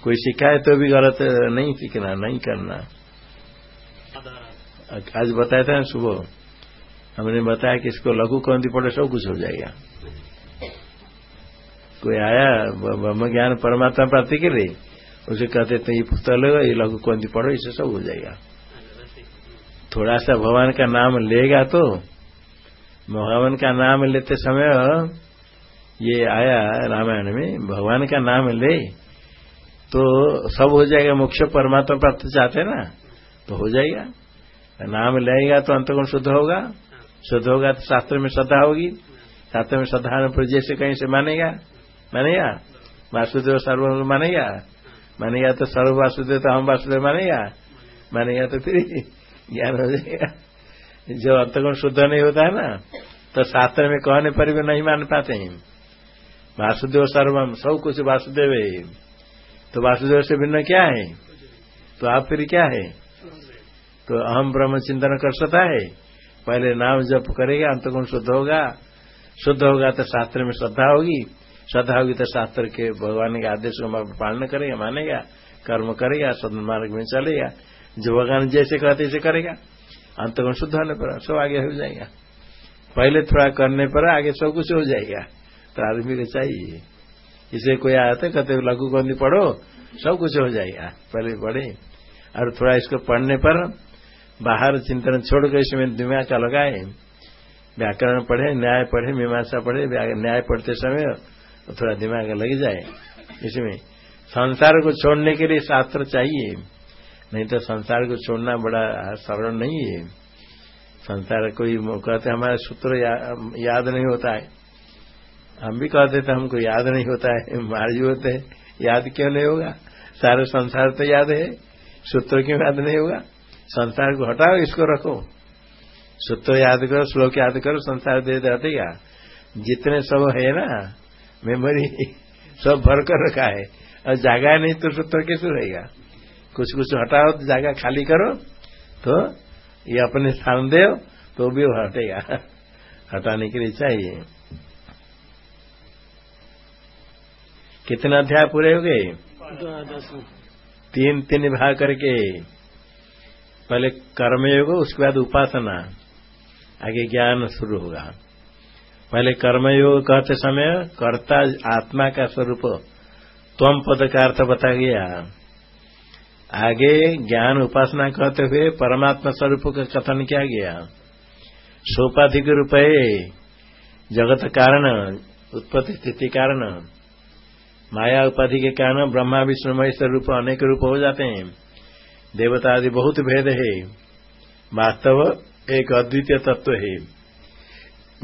कोई सिखाए तो भी गलत नहीं सीखना नहीं करना। आज बताया था सुबह। हमने बताया कि इसको लघु कौंदी पड़े सब कुछ हो जाएगा। कोई आया, ब्रह्म ज्ञान परमात्मा प्राप्ति के लिए, उसे कहते थे ये पुस्तक लो, ये लघु कौंदी पढ़ो, इससे सब हो जाएगा। थोड़ा सा भगवान का नाम लेगा तो भगवान का नाम लेते समय, ये आया रामायण में, भगवान का नाम ले तो सब हो जाएगा मुख्य परमात्मा प्राप्त चाहते ना तो हो जाएगा। नाम लेगा तो अंतगुण शुद्ध होगा। शुद्ध होगा तो शास्त्र में श्रद्धा होगी। शास्त्र में श्रद्धा पर जैसे कहीं से मानेगा? मानेगा? वासुदेव सर्व मानेगा? मानेगा तो सर्व वासुदेव तो हम वासुदेव मानेगा? मानेगा तो फिर ज्ञान हो जाएगा। जो अंतगुण शुद्ध नहीं होता है ना तो शास्त्र में कहने पर भी नहीं मान पाते हैं। वासुदेव सर्वम, सब कुछ वासुदेव है। तो वासुदेव से भिन्न क्या है? तो आप फिर क्या है? तो अहम ब्रह्म चिंतन कर सकता है। पहले नाम जप करेगा, अंतगुण शुद्ध होगा। शुद्ध होगा तो शास्त्र में श्रद्धा होगी। श्रद्धा होगी तो शास्त्र के भगवान के आदेश को पालन करेगा, मानेगा। कर्म करेगा, सदन मार्ग में चलेगा। जो भगवान जैसे कहते ऐसे करेगा। अंतगुण शुद्ध होने पर सब आगे हो जाएगा। पहले थोड़ा करने पर आगे सब कुछ हो जाएगा। तो आदमी को चाहिए। इसे कोई आया था कहते लघु गंदी पढ़ो, सब कुछ हो जाएगा। पहले पढ़े। और थोड़ा इसको पढ़ने पर बाहर चिंतन छोड़कर इसमें दिमाग का लगाए। व्याकरण पढ़े न्याय पढ़े मीमांसा पढ़े न्याय पढ़ते समय थोड़ा दिमाग लग जाए। इसमें संसार को छोड़ने के लिए शास्त्र चाहिए। नहीं तो संसार को छोड़ना बड़ा सरल नहीं है। संसार कोई कहते हमारा सूत्र या, याद नहीं होता है। हम भी कहते थे हमको याद नहीं होता है। *laughs* मार्जी होते याद क्यों नहीं होगा? सारे संसार तो याद है। सूत्र क्यों याद नहीं होगा? संसार को हटाओ इसको रखो। सूत्र याद करो श्लोक याद करो संसार दे हटेगा। जितने सब है ना मेमोरी सब भर कर रखा है। और जागा नहीं तो सूत्र कैसे रहेगा? कुछ कुछ हटाओ तो जागा खाली करो तो ये अपने स्थान दे तो भी हटेगा। हटाने के लिए चाहिए। कितने अध्याय पूरे हो गए? तीन तीन भाग करके। पहले कर्मयोग, उसके बाद उपासना। आगे ज्ञान शुरू होगा। पहले कर्मयोग कहते समय कर्ता आत्मा का स्वरूप त्वम पद का अर्थ बता गया। आगे ज्ञान उपासना कहते हुए परमात्मा स्वरूप का कथन किया गया। सोपाधिक रूप, जगत कारण, उत्पत्ति स्थिति कारण। माया उपाधि के कारण ब्रह्मा, विष्णु, महेश्वर रूप अनेक रूप हो जाते हैं। देवता आदि बहुत भेद है। वास्तव एक अद्वितीय तत्व है।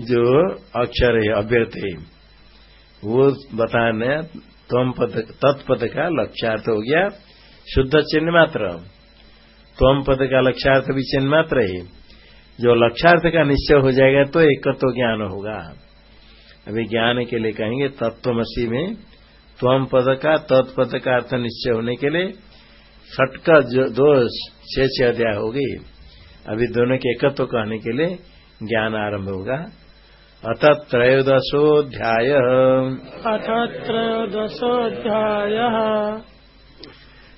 जो अक्षर है, अव्यर्थ है। वो बताने तम पद, तत्पद का लक्ष्यार्थ हो गया। शुद्ध चिन्ह मात्र। तम पद का लक्ष्यार्थ भी चिन्ह मात्र है। जो लक्ष्यार्थ का निश्चय हो जाएगा तो एकत्व ज्ञान होगा। अभी ज्ञान के लिए कहेंगे, तत्वमसी में त्वम पद का, तत्पद का अर्थ निश्चय होने के लिए सट का जो दो छह छह अध्याय होगी अभी दोनों के एकत्व कहने के लिए ज्ञान आरंभ होगा। अथ त्रयोदशोध्याय अथ त्रयोदशोध्याय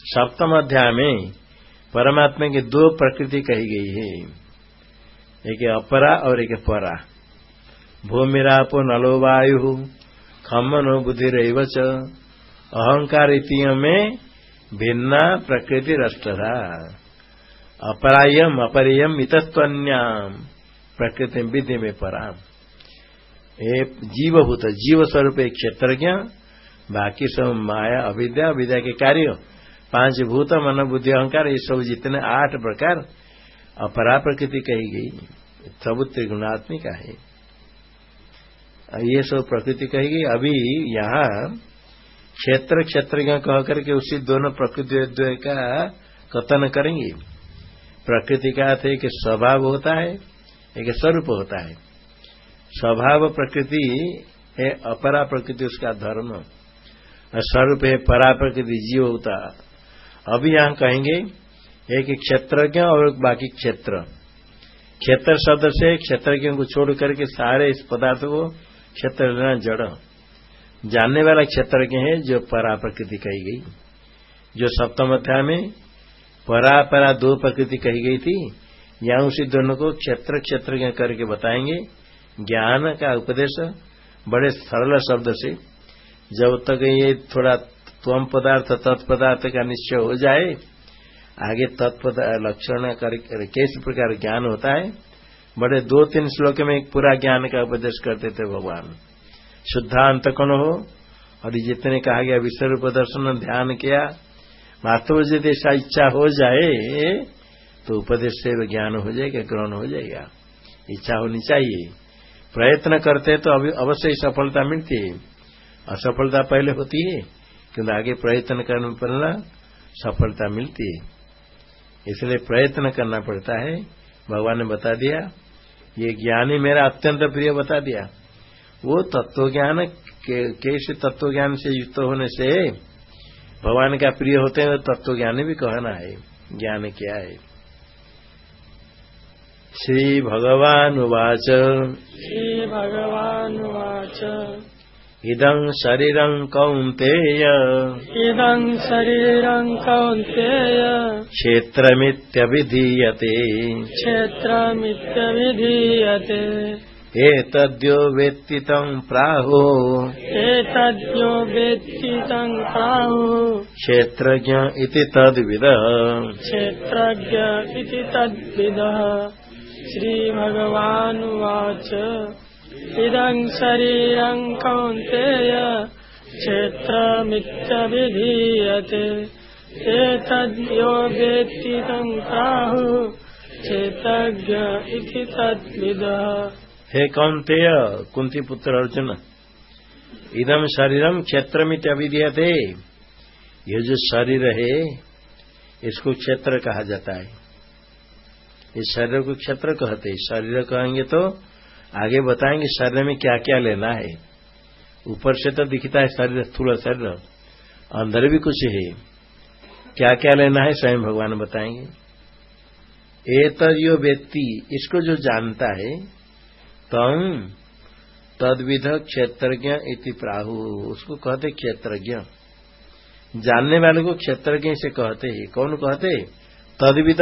सप्तम अध्याय में परमात्मा की दो प्रकृति कही गई है। एक अपरा और एक परा। भूमिरापो नलो वायु खमनो बुद्धि च। अहंकार में भिन्ना प्रकृति रष्टरा अपरायम, अपरियम इतत्वन्याम प्रकृति विधि में पराम। जीवभूत जीव स्वरूप एक क्षेत्रज्ञ, बाकी सब माया, अविद्या अविद्या के कार्य, पाँच भूत, मन, बुद्धि, अहंकार, ये सब जितने आठ प्रकार अपरा प्रकृति कही गई, सब त्रिगुणात्मिका है। ये सब प्रकृति कही गई। अभी यहाँ क्षेत्र क्षेत्र कह करके उसी दोनों प्रकृति का कथन करेंगे। प्रकृति का अर्थ एक स्वभाव होता है, एक स्वरूप होता है। स्वभाव प्रकृति है, अपरा प्रकृति उसका धर्म। और स्वरूप है, परा प्रकृति, जीव होता। अभी यहाँ कहेंगे, एक क्षेत्रज्ञ और बाकी क्षेत्र। क्षेत्र शब्द से क्षेत्रज्ञ को छोड़ करके सारे इस पदार्थ को क्षेत्र लेना जड़। जानने वाला क्षेत्र के हैं जो परा प्रकृति कही गई। जो सप्तम अध्याय में परा परा दो प्रकृति कही गई थी, यहाँ उसी दोनों को क्षेत्र क्षेत्र करके बताएँगे। ज्ञान का उपदेश, बड़े सरल शब्द से, जब तक ये थोड़ा त्वम पदार्थ, तत्पदार्थ का निश्चय हो जाए, आगे तत्पदार्थ लक्षण किस प्रकार ज्ञान होता है। बड़े दो तीन श्लोक में पूरा ज्ञान का उपदेश करते थे भगवान। शुद्धांत कौन हो? और जितने कहा गया विश्व रूप दर्शन, ध्यान किया। वास्तव यदि ऐसा इच्छा हो जाए तो उपदेश से ज्ञान हो जाएगा, ग्रहण हो जाएगा। इच्छा होनी चाहिए। प्रयत्न करते तो अभी अवश्य सफलता मिलती है। असफलता पहले होती है, किंतु आगे प्रयत्न करने पर ना सफलता मिलती है। इसलिए प्रयत्न करना पड़ता है। भगवान ने बता दिया, ये ज्ञानी मेरा अत्यंत प्रिय बता दिया। वो तत्व ज्ञान कैसे तत्व ज्ञान से युक्त होने से भगवान का प्रिय होते हैं तो तत्व ज्ञान भी कहना है ज्ञान क्या है। श्री भगवान उवाच। श्री भगवान उवाच। इदं शरीरं कौन्तेय। इदं शरीरं कौन्तेय। क्षेत्रमित्यभिधीयते। क्षेत्रमित्यभिधीयते। एतद्यो वेत्ति तं प्राहो। एतद्यो वेत्ति तं प्राहुः। क्षेत्रज्ञ इति तद्विदः। क्षेत्रज्ञ इति तद्विदः। श्रीभगवानुवाच। इदं शरीरं कौन्तेय। क्षेत्रमित्यभिधीयते। एतद्यो वेत्ति तं प्राहुः। क्षेत्रज्ञ इति तद्विदः हे कौन्तेय कुंती पुत्र अर्जुन इदम शरीरम क्षेत्रमित अभिधीयते। ये जो शरीर है, इसको क्षेत्र कहा जाता है। इस शरीर को क्षेत्र कहते हैं। शरीर कहेंगे तो आगे बताएँगे शरीर में क्या क्या लेना है। ऊपर से तो दिखता है शरीर, स्थूल शरीर। अंदर भी कुछ है। क्या क्या लेना है, स्वयं भगवान बताएँगे। एतयो व्यक्ति, इसको जो जानता है तम तदविध क्षेत्रज्ञ इति प्राहु। उसको कहते क्षेत्रज्ञ। जानने वाले को क्षेत्रज्ञ से कहते हैं। कौन कहते? तदविध।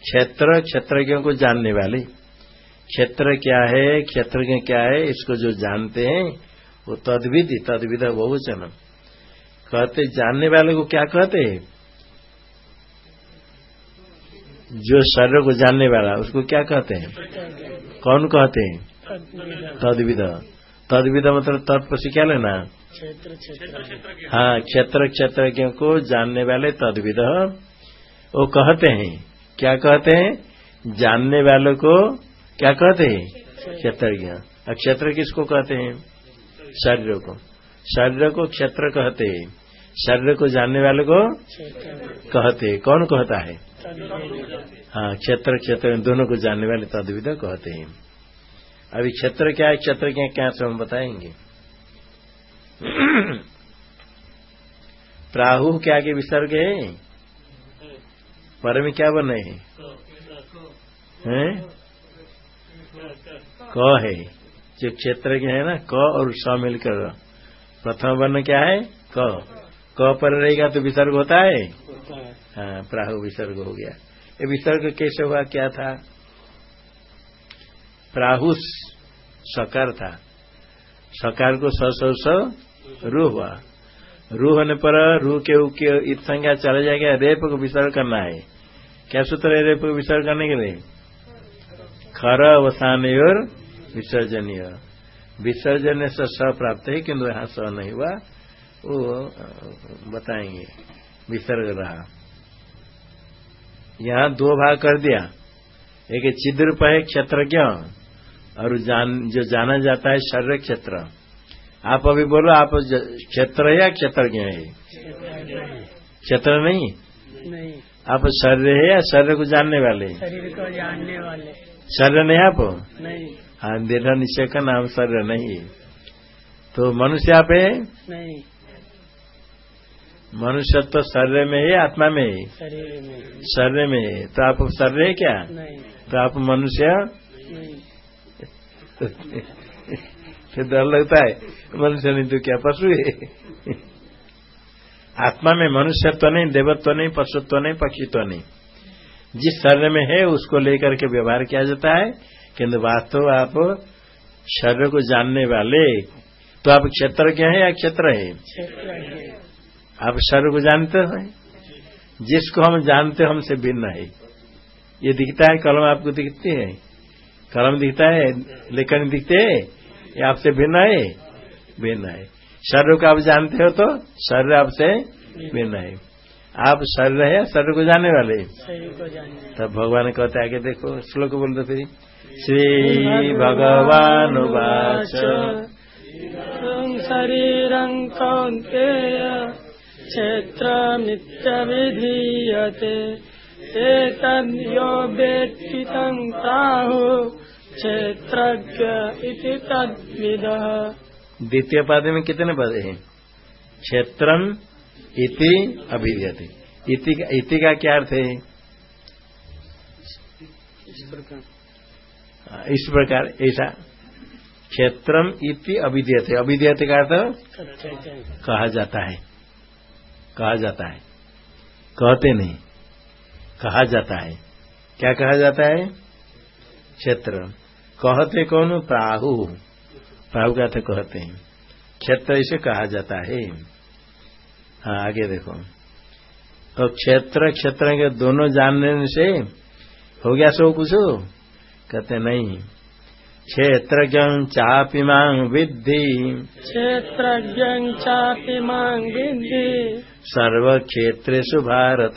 क्षेत्र, क्षेत्रज्ञ को जानने वाले। क्षेत्र क्या है? क्षेत्रज्ञ क्या है? इसको जो जानते हैं, वो तदविधि, तदविध बहुवचन। कहते, जानने वाले को क्या कहते? हैं जो शरीर को जानने वाला उसको क्या कहते हैं? कौन कहते हैं? तदविध तदविध मतलब तत्व से क्या लेना? हाँ क्षेत्र क्षेत्रज्ञ को जानने वाले तदविध वो कहते हैं। क्या कहते हैं? जानने वालों को क्या कहते हैं? क्षेत्रज्ञ। और क्षेत्र किसको कहते हैं? शरीर को। शरीर को क्षेत्र कहते हैं। शरीर को जानने वाले को कहते हैं। कौन कहता है? हाँ क्षेत्र क्षेत्र दोनों को जानने वाले तदविध कहते हैं। अभी क्षेत्र क्या है, क्षेत्र क्या क्या से हम बताएँगे? प्राहु क्या के विसर्ग है? पर में क्या बने हैं? हैं? क है। जो क्षेत्र के है ना, क और स मिलकर। प्रथम वर्ण क्या है? क। क पर रहेगा तो विसर्ग होता है? हाँ। प्राहु विसर्ग हो गया। ये विसर्ग कैसे हुआ? क्या था? प्राहुस सकार था। सकार को स स रू हुआ। रू होने पर रू के ऊ के इत संज्ञा चला जाएगा रेप को विसर्ग करना है। क्या सूत्र है रेप को विसर्ग करने के लिए? खर अवसान और विसर्जनीय। विसर्जन से स प्राप्त है, किंतु यहाँ स नहीं हुआ। वो बताएँगे। विसर्ग रहा। यहाँ दो भाग कर दिया। एक चिद्रूप है क्षेत्रज्ञ और जान जो जाना जाता है शरीर क्षेत्र। आप अभी बोलो आप क्षेत्र है या क्षेत्रज्ञ है? क्षेत्र नहीं? नहीं। आप शरीर है या शरीर को जानने वाले? शरीर को जानने वाले। शरीर नहीं आप? नहीं। हाँ दृढ़ निश्चय का नाम शरीर नहीं तो मनुष्य आप है? नहीं। मनुष्य तो शरीर में है आत्मा में है? शरीर में है। तो आप शरीर है क्या? नहीं। तो आप मनुष्य? *laughs* फिर डर लगता है मनुष्य नहीं तो क्या पशु है? *laughs* आत्मा में मनुष्य तो नहीं देवत्व तो नहीं पशुत्व तो नहीं पक्षित्व तो नहीं। जिस शरीर में है उसको लेकर के व्यवहार किया जाता है। किंतु वास्तव आप शरीर को जानने वाले तो आप क्षेत्र क्या है या क्षेत्र है। आप शरीर को जानते हैं? जिसको हम जानते हैं, हमसे भिन्न है। ये दिखता है, कलम आपको दिखती है। कलम दिखता है, लेखन दिखते है। ये आपसे भिन्न है भिन्न है। शरीर को आप जानते हो तो शरीर आपसे भिन्न है। आप शरीर है शरीर को जानने वाले। तब भगवान कहते आगे देखो, श्लोक बोल दो फिर श्री भगवान शरीरं कौन्तेय क्षेत्रमित्यभिधीयते। एतद्यो वेत्ति तं प्राहु क्षेत्रज्ञ इति तद्विदः। द्वितीय पद में कितने पद हैं? क्षेत्रम इति अभिधीयते। इति का- इति का क्या अर्थ है? इस प्रकार। ऐसा। क्षेत्रम इति अभिधीयते। अभिधीयते का अर्थ कहा जाता है। कहा जाता है? कहते नहीं। कहा जाता है। क्या कहा जाता है? क्षेत्र। कहते कौन? प्राहु। प्राहु का अर्थ कहते हैं। क्षेत्र इसे कहा जाता है। हाँ आगे देखो। तो क्षेत्र क्षेत्र के दोनों जानने से हो गया सो कुछ? कहते नहीं। क्षेत्रज्ञ चापि मांग विद्धि। क्षेत्रज्ञं चापि मां विद्धि। सर्वक्षेत्रेषु भारत।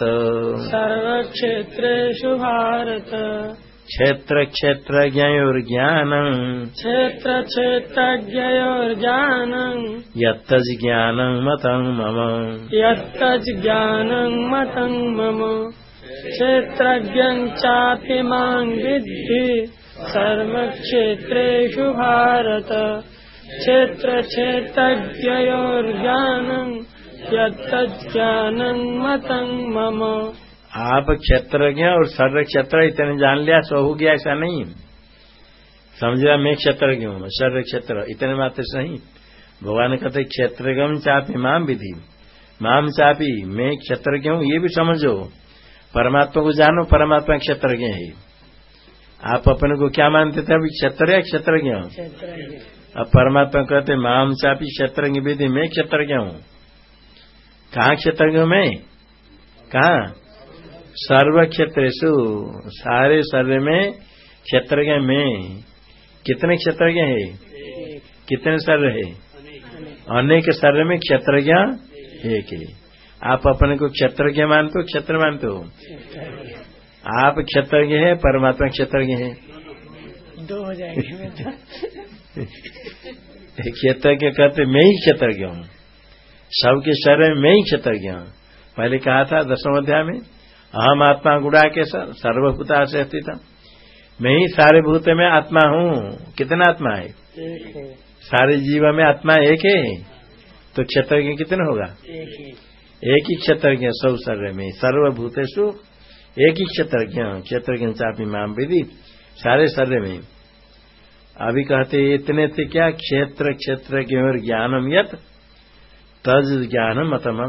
सर्वक्षेत्रेषु भारत। क्षेत्र क्षेत्रज्ञयोर्ज्ञानम् क्षेत्र क्षेत्रज्ञयोर्ज्ञानम् यत्तज्ज्ञानं मतं मम। यत्तज्ज्ञानं मतं मम। क्षेत्रज्ञं चापि मां विद्धि सर्वक्षेत्रेषु भारत। क्षेत्र क्षेत्रज्ञयोर्ज्ञानं यत्तज्ज्ञानं मतं मम। आप क्षेत्रज्ञ और सर्व क्षेत्र इतने जान लिया, सो हो गया ऐसा नहीं। समझ मैं क्षेत्रज्ञ हूँ सर्व क्षेत्र इतने मात्र से नहीं भगवान कहते, क्षेत्रगम चापी माम विधि। माम चापी, मैं क्षेत्रज्ञ हूँ, ये भी समझो। परमात्मा को जानो, परमात्मा क्षेत्रज्ञ है। आप अपने को क्या मानते थे? अभी क्षेत्र या क्षेत्रज्ञ अब परमात्मा कहते माम चापी क्षेत्रज्ञ विधि मैं क्षेत्रज्ञ हूँ? कहाँ क्षेत्रज्ञ मैं? कहाँ? सर्व क्षेत्र सारे शरीर में क्षेत्रज्ञ में? कितने क्षेत्रज्ञ है? कितने शरीर है? अनेक शरीर में क्षेत्रज्ञ एक है। आप अपने को क्षेत्रज्ञ मानते हो? क्षेत्र मानते हो। आप क्षेत्रज्ञ है परमात्मा क्षेत्रज्ञ है। दो हो जाएँगे *laughs* क्षेत्रज्ञ कहते मैं ही क्षेत्रज्ञ हूँ। सबके शरीर में मैं ही क्षेत्रज्ञ हूँ। पहले कहा था दसम अध्याय में अहम आत्मा गुड़ा के सर्वभूता से स्थित मैं ही सारे भूत में आत्मा हूँ। कितना आत्मा है? सारे जीव में आत्मा एक है? तो क्षेत्रज्ञ कितना होगा? एक ही। क्षेत्रज्ञ सब शरीर में। सर्वभूतेषु एक ही क्षेत्रज्ञ क्षेत्रज्ञ चापी माम विधि, सारे शरीर में। अभी कहते इतने थे क्या क्षेत्र क्षेत्रज्ञ और ज्ञानम यत, तज ज्ञानम मतम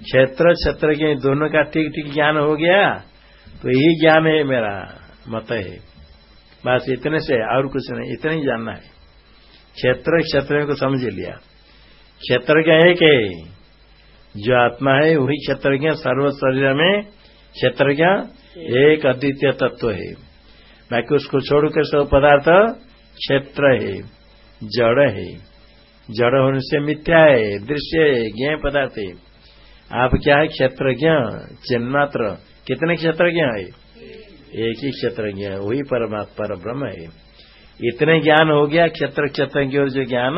क्षेत्र क्षेत्रज्ञ दोनों का ठीक ठीक ज्ञान हो गया तो यही ज्ञान है मेरा मत है। बस इतने से, और कुछ नहीं, इतना ही जानना है। क्षेत्र क्षेत्र को समझ लिया। क्षेत्र क्या है, जो आत्मा है, वही क्षेत्रज्ञ सर्व शरीर में क्षेत्रज्ञ, एक अद्वितीय तत्व है। बाकी उसको छोड़कर सब पदार्थ क्षेत्र है, जड़ है। जड़ होने से मिथ्या है, दृश्य है ज्ञ पदार्थ है। आप क्या है? क्षेत्र क्षेत्रज्ञ, चिन्मात्र। कितने क्षेत्र क्षेत्रज्ञ है? एक ही क्षेत्रज्ञ वही परमात्मा पर ब्रह्म है। इतने ज्ञान हो गया, क्षेत्र क्षेत्र की ओर जो ज्ञान,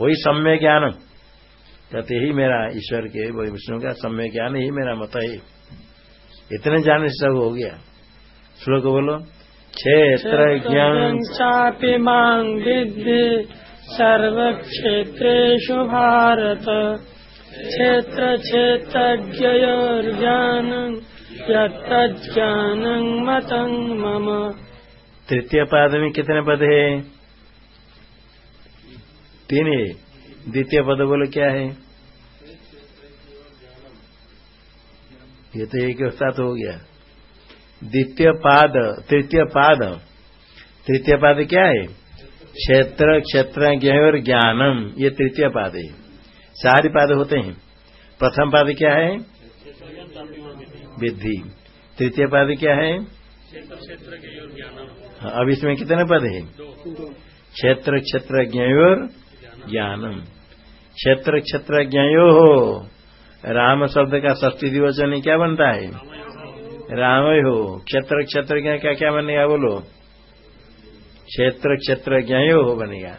वही सम्य ज्ञान। कहते ही मेरा ईश्वर के, वही विष्णु का सम्य ज्ञान ही मेरा मत है। इतने जाने से सब हो गया। श्लोक बोलो क्षेत्र ज्ञान चापि माँ विद्धि सर्वक्षेत्रेषु भारत। क्षेत्र क्षेत्रज्ञयोर्ज्ञानम् यत्तज्ज्ञानं मतं मम। तृतीय पाद में कितने पद है? तीन है। द्वितीय पद बोलो, क्या है? ये तो एक साथ हो गया। द्वितीय पाद तृतीय पाद। तृतीय पाद क्या है? क्षेत्र क्षेत्र और ज्ञानम ये तृतीय पाद है। चार पाद होते हैं। प्रथम पाद क्या है? विधि तृतीय पाद क्या है? हाँ, अब इसमें कितने पद है? क्षेत्र क्षेत्र और ज्ञानम। क्षेत्र क्षेत्र ज्ञो हो। राम शब्द का षष्ठी दिवचन क्या बनता है? राम हो क्षेत्र क्षेत्र ज्ञ क्या क्या बनेगा बोलो? क्षेत्र क्षेत्र ज्ञो हो बनेगा।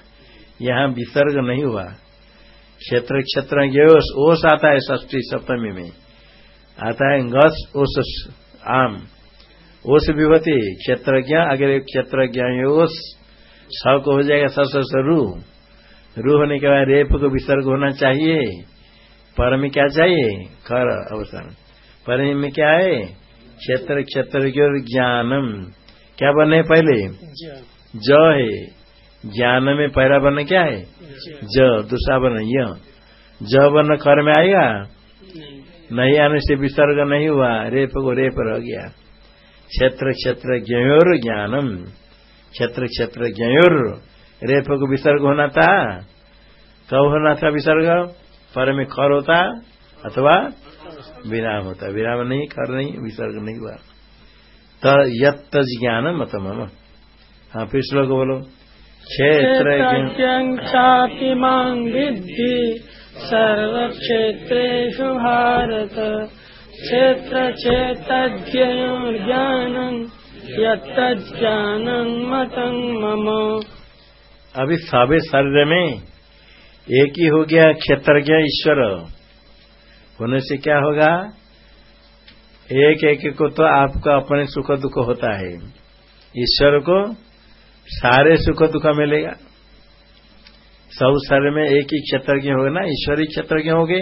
यहाँ विसर्ग नहीं हुआ। क्षेत्र क्षेत्र ओस आता है षष्ठी सप्तमी में। आता है गस, ओस, आम। ओस विभूति क्षेत्रज्ञ अगर क्षेत्रज्ञ ओस स को हो जाएगा स रू रू होने के बाद रेप को विसर्ग होना चाहिए। पर में क्या चाहिए? खर अवसर पर में क्या है? क्षेत्र क्षेत्र ज्ञानम। क्या बने पहले? ज है। ज्ञान में पहला वर्ण क्या है? ज। दूसरा वर्ण य। ज वर्ण कर में आएगा? नहीं, आने से विसर्ग नहीं हुआ। रेप को रेप रह गया। क्षेत्र क्षेत्र ज्ञोर ज्ञानम। क्षेत्र क्षेत्र ज्ञोर रेप को विसर्ग होना था। कब होना था विसर्ग? पर में खर होता अथवा विराम होता। विराम नहीं खर नहीं विसर्ग नहीं हुआ। तो यत ज्ञान मत मम हाँ फिर श्लोक बोलो। क्षेत्र विद्धि सर्वक्षेत्रेषु भारत। क्षेत्र चेतज्ञानम् यत्तज्ञानं मतं मम। अभी सभी शरीर में एक ही हो गया क्षेत्रज्ञ ईश्वर। होने से क्या होगा? एक एक को तो आपका अपने सुख दुख होता है। ईश्वर को सारे सुख दुख मिलेगा। सब शरीर में एक ही क्षेत्रज्ञ होगा ना? ईश्वरी क्षेत्रज्ञ हो गए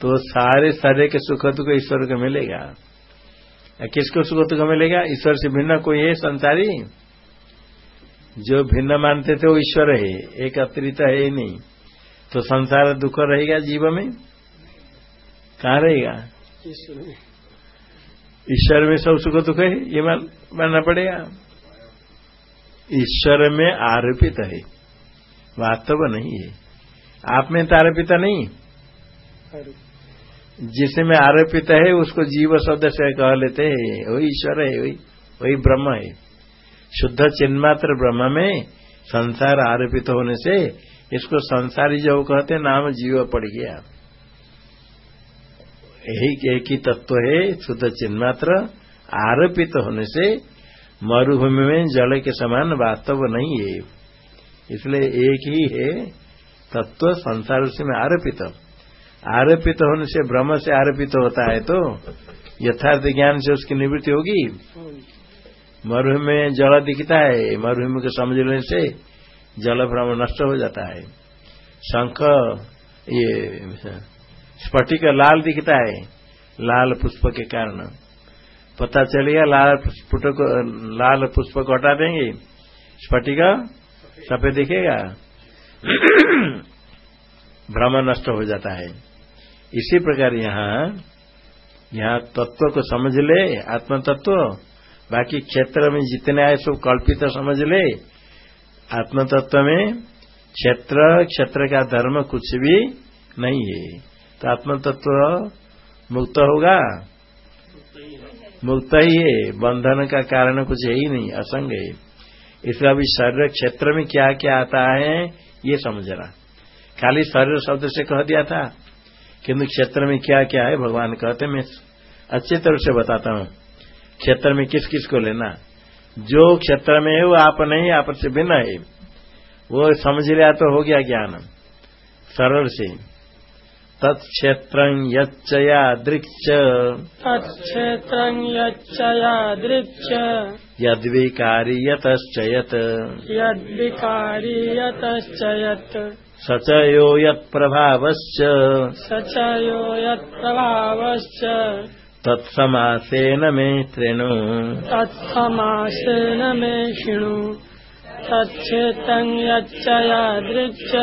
तो सारे शरीर के सुख दुख ईश्वर को मिलेगा। किसको सुख दुख मिलेगा? ईश्वर से भिन्न कोई है संसारी? जो भिन्न मानते थे वो ईश्वर है एक अतिरिक्त है ही नहीं। तो संसार दुख रहेगा जीव में? कहा रहेगा? ईश्वर में। सब सुख दुख है? ये मानना पड़ेगा। ईश्वर में आरोपित है। वास्तव नहीं है। आप में तो आरोपित नहीं। जिसमें आरोपित है उसको जीव शब्द से कह लेते हैं वही ईश्वर है वही वही ब्रह्म है। शुद्ध चिन्मात्र ब्रह्म में संसार आरोपित होने से इसको संसारी जो कहते नाम जीव पड़ गया। यही एक ही तत्व है, शुद्ध चिन्मात्र आरोपित होने से मरुभूमि में जल के समान वास्तव नहीं है। इसलिए एक ही है तत्व संसार उसमें आरोपित। आरोपित होने से ब्रह्म से आरोपित होता है तो यथार्थ ज्ञान से उसकी निवृत्ति होगी। मरुभूमि में जल दिखता है मरुभूमि को समझ लेने से जल भ्रम नष्ट हो जाता है। शंख, ये, स्फटिक लाल दिखता है, लाल पुष्प के कारण। पता चलेगा, लाल पुष्प को, लाल पुष्प को हटा देंगे। स्फटिक, सफ़ेद दिखेगा। *clears throat* भ्रम नष्ट हो जाता है। इसी प्रकार यहाँ यहाँ तत्व को समझ ले आत्म तत्व बाकी क्षेत्र में जितने आए सब कल्पित समझ ले आत्म तत्व में क्षेत्र क्षेत्र का धर्म कुछ भी नहीं है। तो आत्म तत्व मुक्त होगा? मुक्त ही है। बंधन का कारण कुछ है ही नहीं, असंग है। इसलिए अभी शरीर क्षेत्र में क्या क्या आता है, ये समझना। खाली शरीर शब्द से कह दिया था। किंतु क्षेत्र में क्या क्या है, भगवान कहते मैं अच्छी तरह से बताता हूँ। क्षेत्र में किस किस को लेना? जो क्षेत्र में है वो आप नहीं आप से भिन्न है। वो समझ लिया तो हो गया ज्ञान। सरल से। तत्क्षेत्र यच्चया दृक्ष। तत्क्षेत्र यच्चया दृक्ष। यद्विकारी यतश्च यत् यद्विकारी यतश्च सचयो यत्प्रभावश्च। सचयो यत्प्रभावश्च। तत्समासेन मे तृणु तत्समासेन मे शृणु। तच्छेतं यच्चया दृक्ष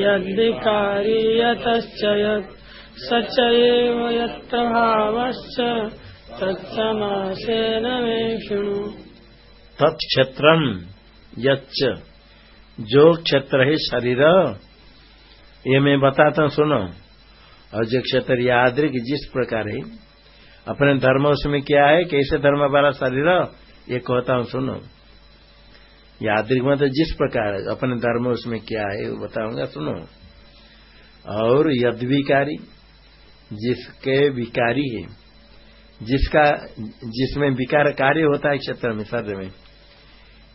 यद्विकारी यतश्च यत्। स च एव यत्प्रभावश्च तत्समासेन मे शृणु। तत्क्षेत्रम यच्च। जो क्षेत्र है शरीर ये मैं बताता हूँ सुनो। और जो क्षेत्र यादृक जिस प्रकार है अपने धर्म उसमें क्या है? कैसे धर्म वाला शरीर ये कहता हूँ, सुनो। यादृक में तो जिस प्रकार है, अपने धर्म उसमें क्या है, वो बताऊँगा, सुनो। और यद विकारी जिसके विकारी है, जिसका, जिसमें विकार कार्य होता है क्षेत्र में, शरीर में,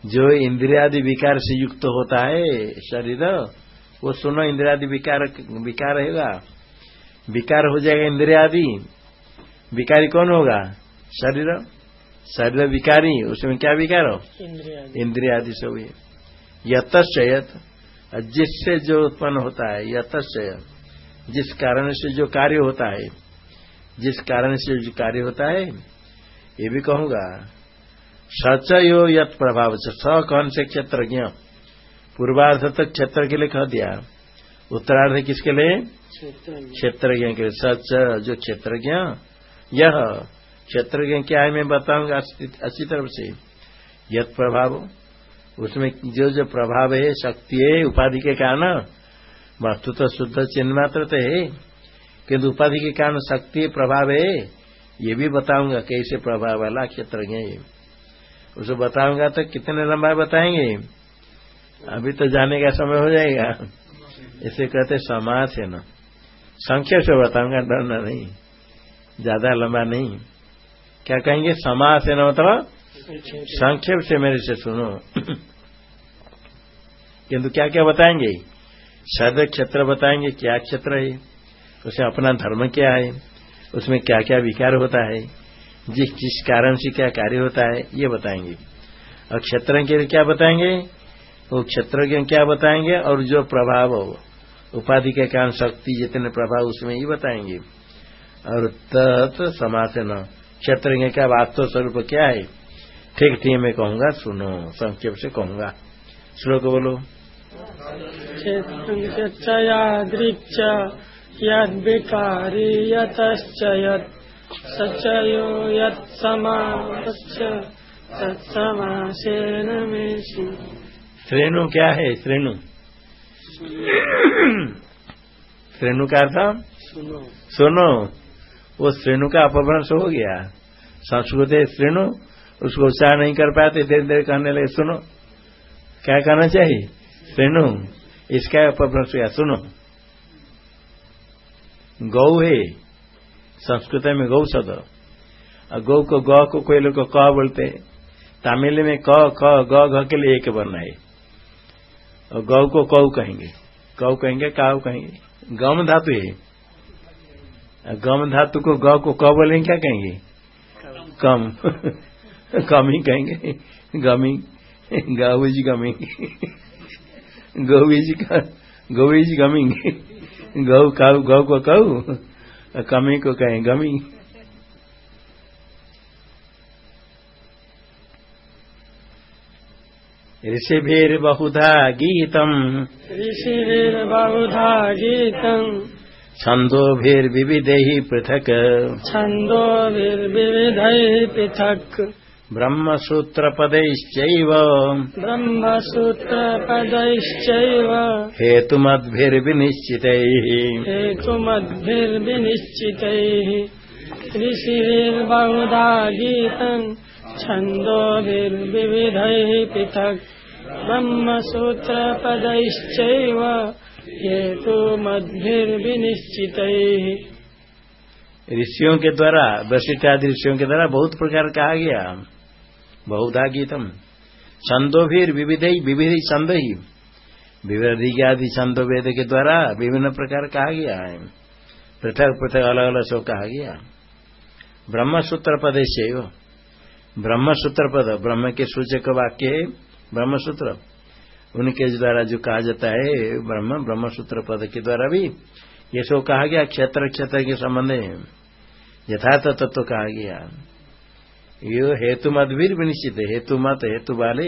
जो इंद्रियादि विकार से युक्त होता है शरीर, वो सुनो, इंद्रियादि विकार विकार रहेगा विकार हो जाएगा इंद्रियादि विकारी कौन होगा? शरीर? शरीर विकारी उसमें क्या विकार हो? इंद्रिया आदि सब यतश्चयत जिससे जो उत्पन्न होता है यतश्चय जिस कारण से जो कार्य होता है जिस कारण से जो कार्य होता है ये भी कहूँगा। सच यो यत प्रभाव से स कौन से क्षेत्रज्ञ? पूर्वार्ध तक क्षेत्र के लिए कह दिया। उत्तरार्ध किसके लिए? क्षेत्रज्ञ के लिए। सच जो क्षेत्रज्ञ यह क्षेत्र क्या है मैं बताऊँगा अच्छी तरफ़ से। यद प्रभाव उसमें जो जो प्रभाव है शक्ति है उपाधि के कारण वस्तु तो शुद्ध चिन्ह मात्र तो है। किंतु उपाधि के कारण शक्ति प्रभाव है ये भी बताऊँगा कैसे प्रभाव वाला क्षेत्र है। उसे बताऊँगा तो कितने लंबा बताएँगे? अभी तो जाने का समय हो जाएगा। इसे कहते समाज है ना। संख्या से बताऊँगा डरना नहीं। ज़्यादा लंबा नहीं। क्या कहेंगे? समास है ना मतलब संक्षेप से मेरे से सुनो। किंतु क्या क्या बताएँगे? शरद क्षेत्र बताएँगे, क्या क्षेत्र है? उसे अपना धर्म क्या है? उसमें क्या क्या विकार होता है? जिस जिस कारण से क्या कार्य होता है, ये बताएँगे। और क्षेत्र के क्या बताएँगे? वो क्षेत्र के क्या बताएँगे? और जो प्रभाव हो, उपाधि के कारण शक्ति, जितने प्रभाव, उसमें ही बताएँगे। और तत् समासन। क्षेत्र का वास्तव स्वरूप क्या है? ठीक ठीक मैं कहूँगा सुनो संक्षेप से कहूँगा। श्लोक बोलो। क्षेत्रयादृक्ष यद्विकारी यतश्च सचयो यत्समावश्च श्रेणु क्या है? श्रेणु। श्रेणु का अर्थ? सुनो। सुनो। वो श्रेणु का अपभ्रंश हो गया। संस्कृत है श्रेणु, उसको उच्चार नहीं कर पाते, देर देर कहने लगे, सुनो, क्या कहना चाहिए? श्रेणु, इसका अपभ्रंश हुआ सुनो। गौ है, संस्कृत में गौ शब्द। और गौ को ग को कोई लोग को क बोलते तमिल में क, ख, ग, घ के लिए एक वर्ण है। और गौ को कऊ कहेंगे। कऊ कहेंगे काउ कहेंगे। गम धातु है। गम धातु को गौ को क बोलेंगे, क्या कहेंगे? कम। कम ही कहेंगे। गमी गाउज गमी गौज गौज गमेंगे। गौ काऊ गौ को कहू कमी को कहें, गमी ऋषिभिर बहुधा गीतम। ऋषिभिर बहुधा गीतम। छंदोभिर्विविधै पृथक। छन्दोभिर्विविधैः पृथक्। ब्रह्मसूत्रपदैश्चैव। ब्रह्मसूत्रपदैश्चैव। हेतुमद्भिर्विनिश्चितैः। हेतुमद्भिर्विनिश्चितैः। ऋषिभिर्बहुधा गीतम् छन्दोभिर्विविधैः पृथक्। ब्रह्मसूत्रपदैश्चैव। हेतुमद्भिर्विनिश्चितैः ऋषियों के द्वारा वशिष्ठ आदि ऋषियों के द्वारा बहुत प्रकार कहा गया। बहुधा गीतम छंदो भी विविध विविध छंद। ही विविधि आदि छंदो वेद के द्वारा विभिन्न प्रकार कहा गया है। पृथक पृथक अलग अलग सब कहा गया। ब्रह्म सूत्र पदेश ब्रह्म सूत्र पद ब्रह्म के सूचक वाक्य है ब्रह्म सूत्र उनके द्वारा जो कहा जाता है, ब्रह्म सूत्र पद के द्वारा भी, ये सब कहा गया, क्षेत्र क्षेत्र के संबंध यथार्थ तत्व तो कहा गया। ये हेतु मत भी निश्चित हेतु मत, हेतु वाले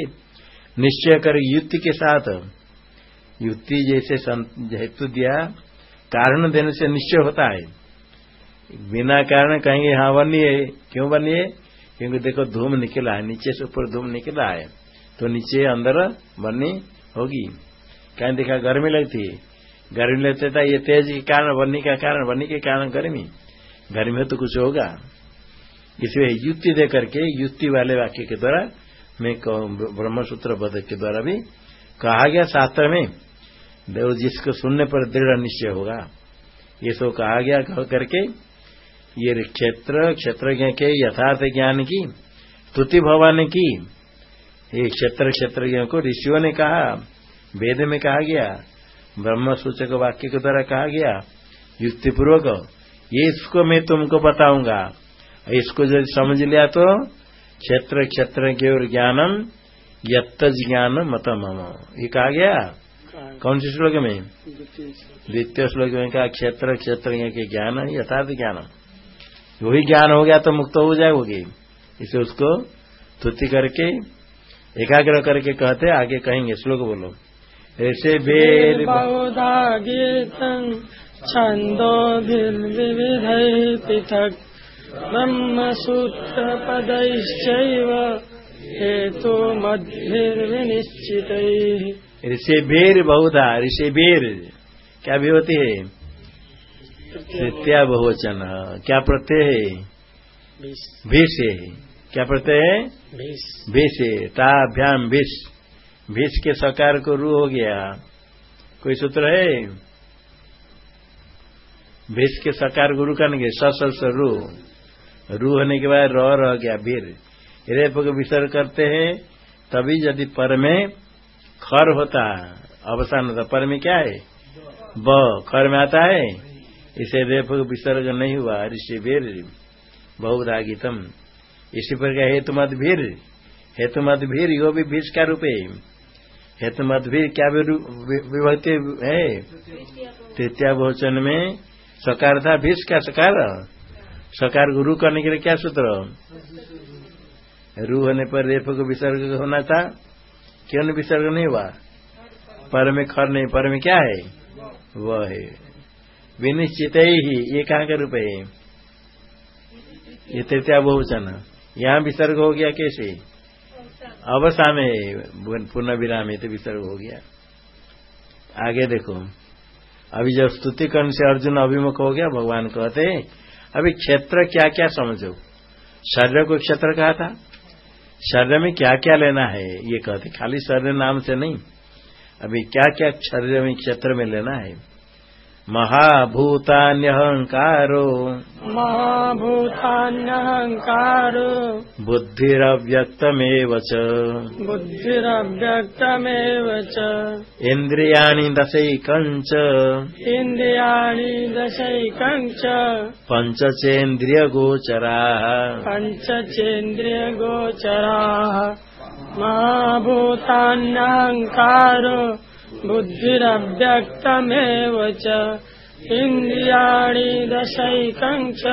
निश्चय कर युक्ति के साथ। युक्ति जैसे हेतु दिया, कारण देने से निश्चय होता है। बिना कारण कहेंगे हाँ बनिए, क्यों बनिए? क्योंकि देखो, धूम निकला है, नीचे से ऊपर धूम निकला है। तो नीचे अंदर बनी होगी। कहीं देखा गर्मी लगती है। गर्मी लगता था ये तेज के कारण बनने का कारण बनने के कारण गर्मी। गर्मी में तो कुछ होगा। इसलिए युक्ति दे करके, युक्ति वाले वाक्य के द्वारा, मैं ब्रह्मसूत्र पद के द्वारा भी कहा गया शास्त्र में, देव जिसको सुनने पर दृढ़ निश्चय होगा। ये सब कहा गया कह करके, ये क्षेत्र क्षेत्र के यथार्थ ज्ञान की स्तुति भगवान की ये क्षेत्र क्षेत्रज्ञ को ऋषियों ने कहा, वेद में कहा गया, ब्रह्म सूचक वाक्य के द्वारा कहा गया, युक्तिपूर्वक, ये इसको मैं तुमको बताऊँगा। इसको जो समझ लिया तो क्षेत्र क्षेत्र के और ज्ञानम, यत्त ज्ञान मतम ये कहा गया? कौन से श्लोक में? द्वितीय श्लोक में कहा, क्षेत्र क्षेत्र के ज्ञान, यथार्थ ज्ञान। वही ज्ञान हो गया तो मुक्त हो जाएगी इसे उसको तुति करके एकाग्र करके कहते आगे कहेंगे श्लोक बोलो। ऐसे बेर बहुधा गीतम् छन्दोभिर्विविधैः पृथक् ब्रह्मसूत्रपदैश्चैव हेतुमद्भिर्विनिश्चितैः। ऋषिभीर बहुधा ऋषिभीर। क्या भी होती है? तृतीया बहुवचन। क्या प्रत्यय है? भीष है। क्या पढ़ते है? भीष। ताभ्याम भीष। भीष के सकार को रू हो गया। कोई सूत्र है? भीष के सकार गुरु का नहीं स रू। रू होने के बाद र रह गया भीर। रेप को विसर्ग करते हैं तभी यदि पर में खर होता अवसान होता। पर में क्या है? ब। खर में आता है। इसे रेप को विसर्ग नहीं हुआ। ऋषि भीर बहुरागितम। इसी पर क्या हेतु मत भीर हेतु मत भीर यो भी भीष का रूप है। हेतु मत भीर क्या विभक्ति है? तृतीय भोजन में सकार था भीष का सकार। सकार गुरु करने के लिए क्या सूत्र? रू होने पर रेप को विसर्ग होना था। क्यों विसर्ग नहीं हुआ? पर में खर नहीं, पर में क्या है? वह है। विनिश्चित ही ये कहाँ का रूप है? ये तृतीया बहुवचन यहाँ विसर्ग हो गया कैसे? अवसा में पुनः विराम है तो विसर्ग हो गया। आगे देखो। अभी जब स्तुति करने से अर्जुन अभिमुख हो गया भगवान कहते अभी क्षेत्र क्या क्या समझो? शरीर को क्षेत्र कहा था। शरीर में क्या क्या लेना है? ये कहते खाली शरीर नाम से नहीं। अभी क्या क्या शरीर में क्षेत्र में लेना है? महाभूतान्यहङ्कारो। महाभूतान्यहङ्कारो। बुद्धिरव्यक्तमेव च। बुद्धिरव्यक्तमेव च। इन्द्रियाणि दशैकम् च इन्द्रियाणि दशैकम् च पञ्चचेन्द्रियगोचराः। पञ्चचेन्द्रियगोचराः महाभूतान्यहङ्कारो बुद्धिरव्यक्तमेव च। इन्द्रियाणि दशैकम् च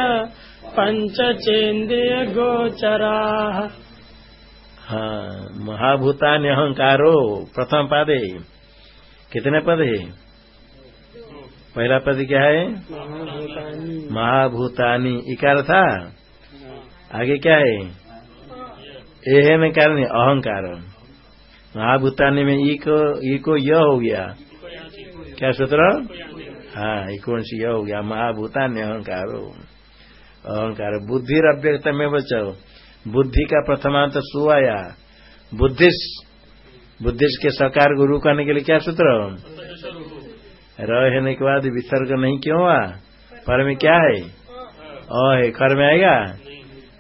पञ्चचेन्द्रियगोचराः। हाँ महाभूतान्य अहंकारो प्रथम पद। कितने पद? है पहला पद क्या है? महाभूतानी। इकार था? आगे क्या है? ए में कारण अहंकार। महाभूतानी में ई को ई को यह हो गया। क्या सूत्र? हाँ इकोन यह हो गया। महाभूतान्य अहंकार अहंकार। बुद्धि अव्यक्त में बचो बुद्धि का प्रथमांत सु आया बुद्धिश बुद्धिश के सकार गुरु करने के लिए क्या सूत्र? रहने के बाद विसर्ग नहीं क्यों हुआ? पर में क्या है? अ है। में आएगा?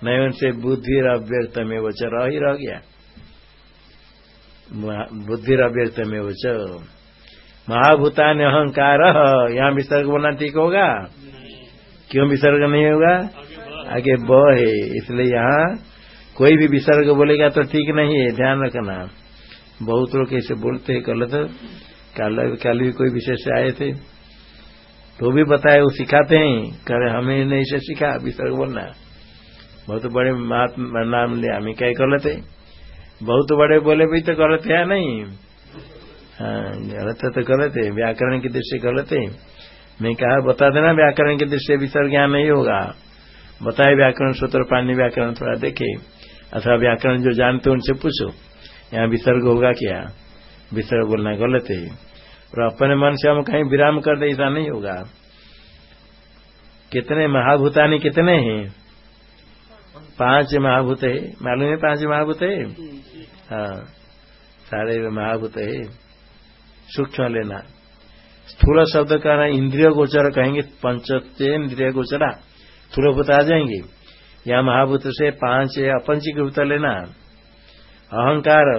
नहीं, उनसे बुद्धि अव्यक्त में बच रह ही रह गया। बुद्धि अव्यक्त में बच महाभूतान अहंकार यहाँ विसर्ग बोलना ठीक होगा? क्यों विसर्ग नहीं होगा? आगे ब है इसलिए यहाँ कोई भी विसर्ग बोलेगा तो ठीक नहीं है, ध्यान रखना। बहुत लोग ऐसे बोलते हैं, गलत। कल कल भी कोई विशेष आए थे तो भी बताए, वो सिखाते हैं करे हमें नहीं से सिखा, विसर्ग बोलना। बहुत बड़े महात्मा नाम लिया हमें क्या गलत है? बहुत बड़े बोले भी तो गलत है नहीं। हाँ गलत तो गलत है, व्याकरण की दृष्टि गलत है। मैं कहा, बता देना व्याकरण की दृष्टि विसर्ग यहाँ नहीं होगा। बताए व्याकरण सूत्र पानी व्याकरण थोड़ा देखे। अथवा व्याकरण जो जानते उनसे पूछो। यहाँ विसर्ग होगा क्या? विसर्ग बोलना गलत है। और अपने मन से हम कहीं विराम कर दे, ऐसा नहीं होगा। कितने महाभूतानी कितने हैं? पाँच महाभूत है मालूम है पाँच महाभूत? है हाँ सारे महाभूत है। सूक्ष्म लेना। स्थूल शब्द का ना इंद्रिय गोचर कहेंगे पंचते इंद्रिय गोचरा स्थूलभूत आ जाएँगे। या महाभूत से पाँच अपंचीकृत लेना। अहंकार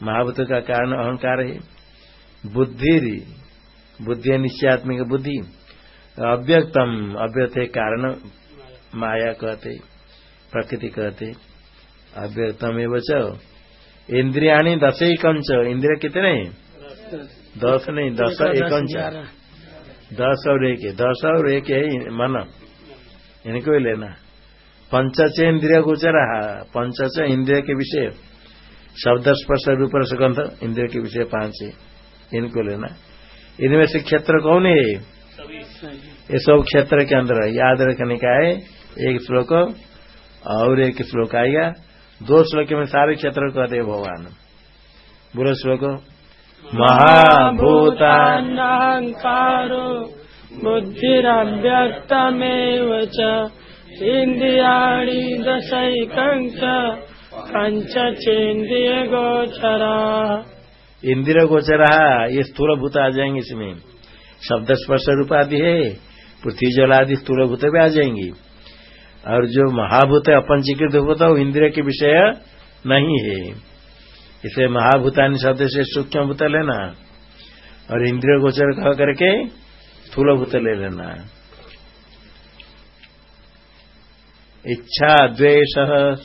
महाभूत का कारण अहंकार है। बुद्धि बुद्धि निश्चयात्मिक बुद्धि। अव्यक्तम अव्यक्त कारण माया कहते प्रकृति कहते अव्यक्तम एवं इंद्रियाणी दस एक कंच इंद्रिय कितने दस नहीं दस एक दस और एक दस और एक है मन। इनको ही लेना। पंचच इंद्रिय गोचर पंचच इंद्रिय के विषय। शब्द स्पर्श रूप सुगंध इंद्रिय के विषय पाँच है। इनको लेना। इनमें से क्षेत्र कौन है? ये सब क्षेत्र के अंदर याद रखने का है। एक श्लोक। और एक श्लोक आएगा दो श्लोक में सारे क्षेत्र कहते भगवान। बोलो श्लोक। महाभूतान्यहङ्कारो बुद्धिरव्यक्तमेव च इन्द्रियाणि दशैकम् च पञ्चचेन्द्रियगोचरा। इंद्रिय गोचरा ये स्थूल भूत आ जाएँगे इसमें। शब्द स्पर्श रूप आदि है पृथ्वी जल आदि स्थूल भूत भी आ जाएँगी। और जो महाभूत है अपंचीकृत भूत वो इंद्रिय के विषय नहीं है। इसे महाभूतानि शब्द से सूक्ष्म भूत लेना और इंद्रिय गोचर कह करके स्थूल भूत ले लेना। इच्छा द्वेष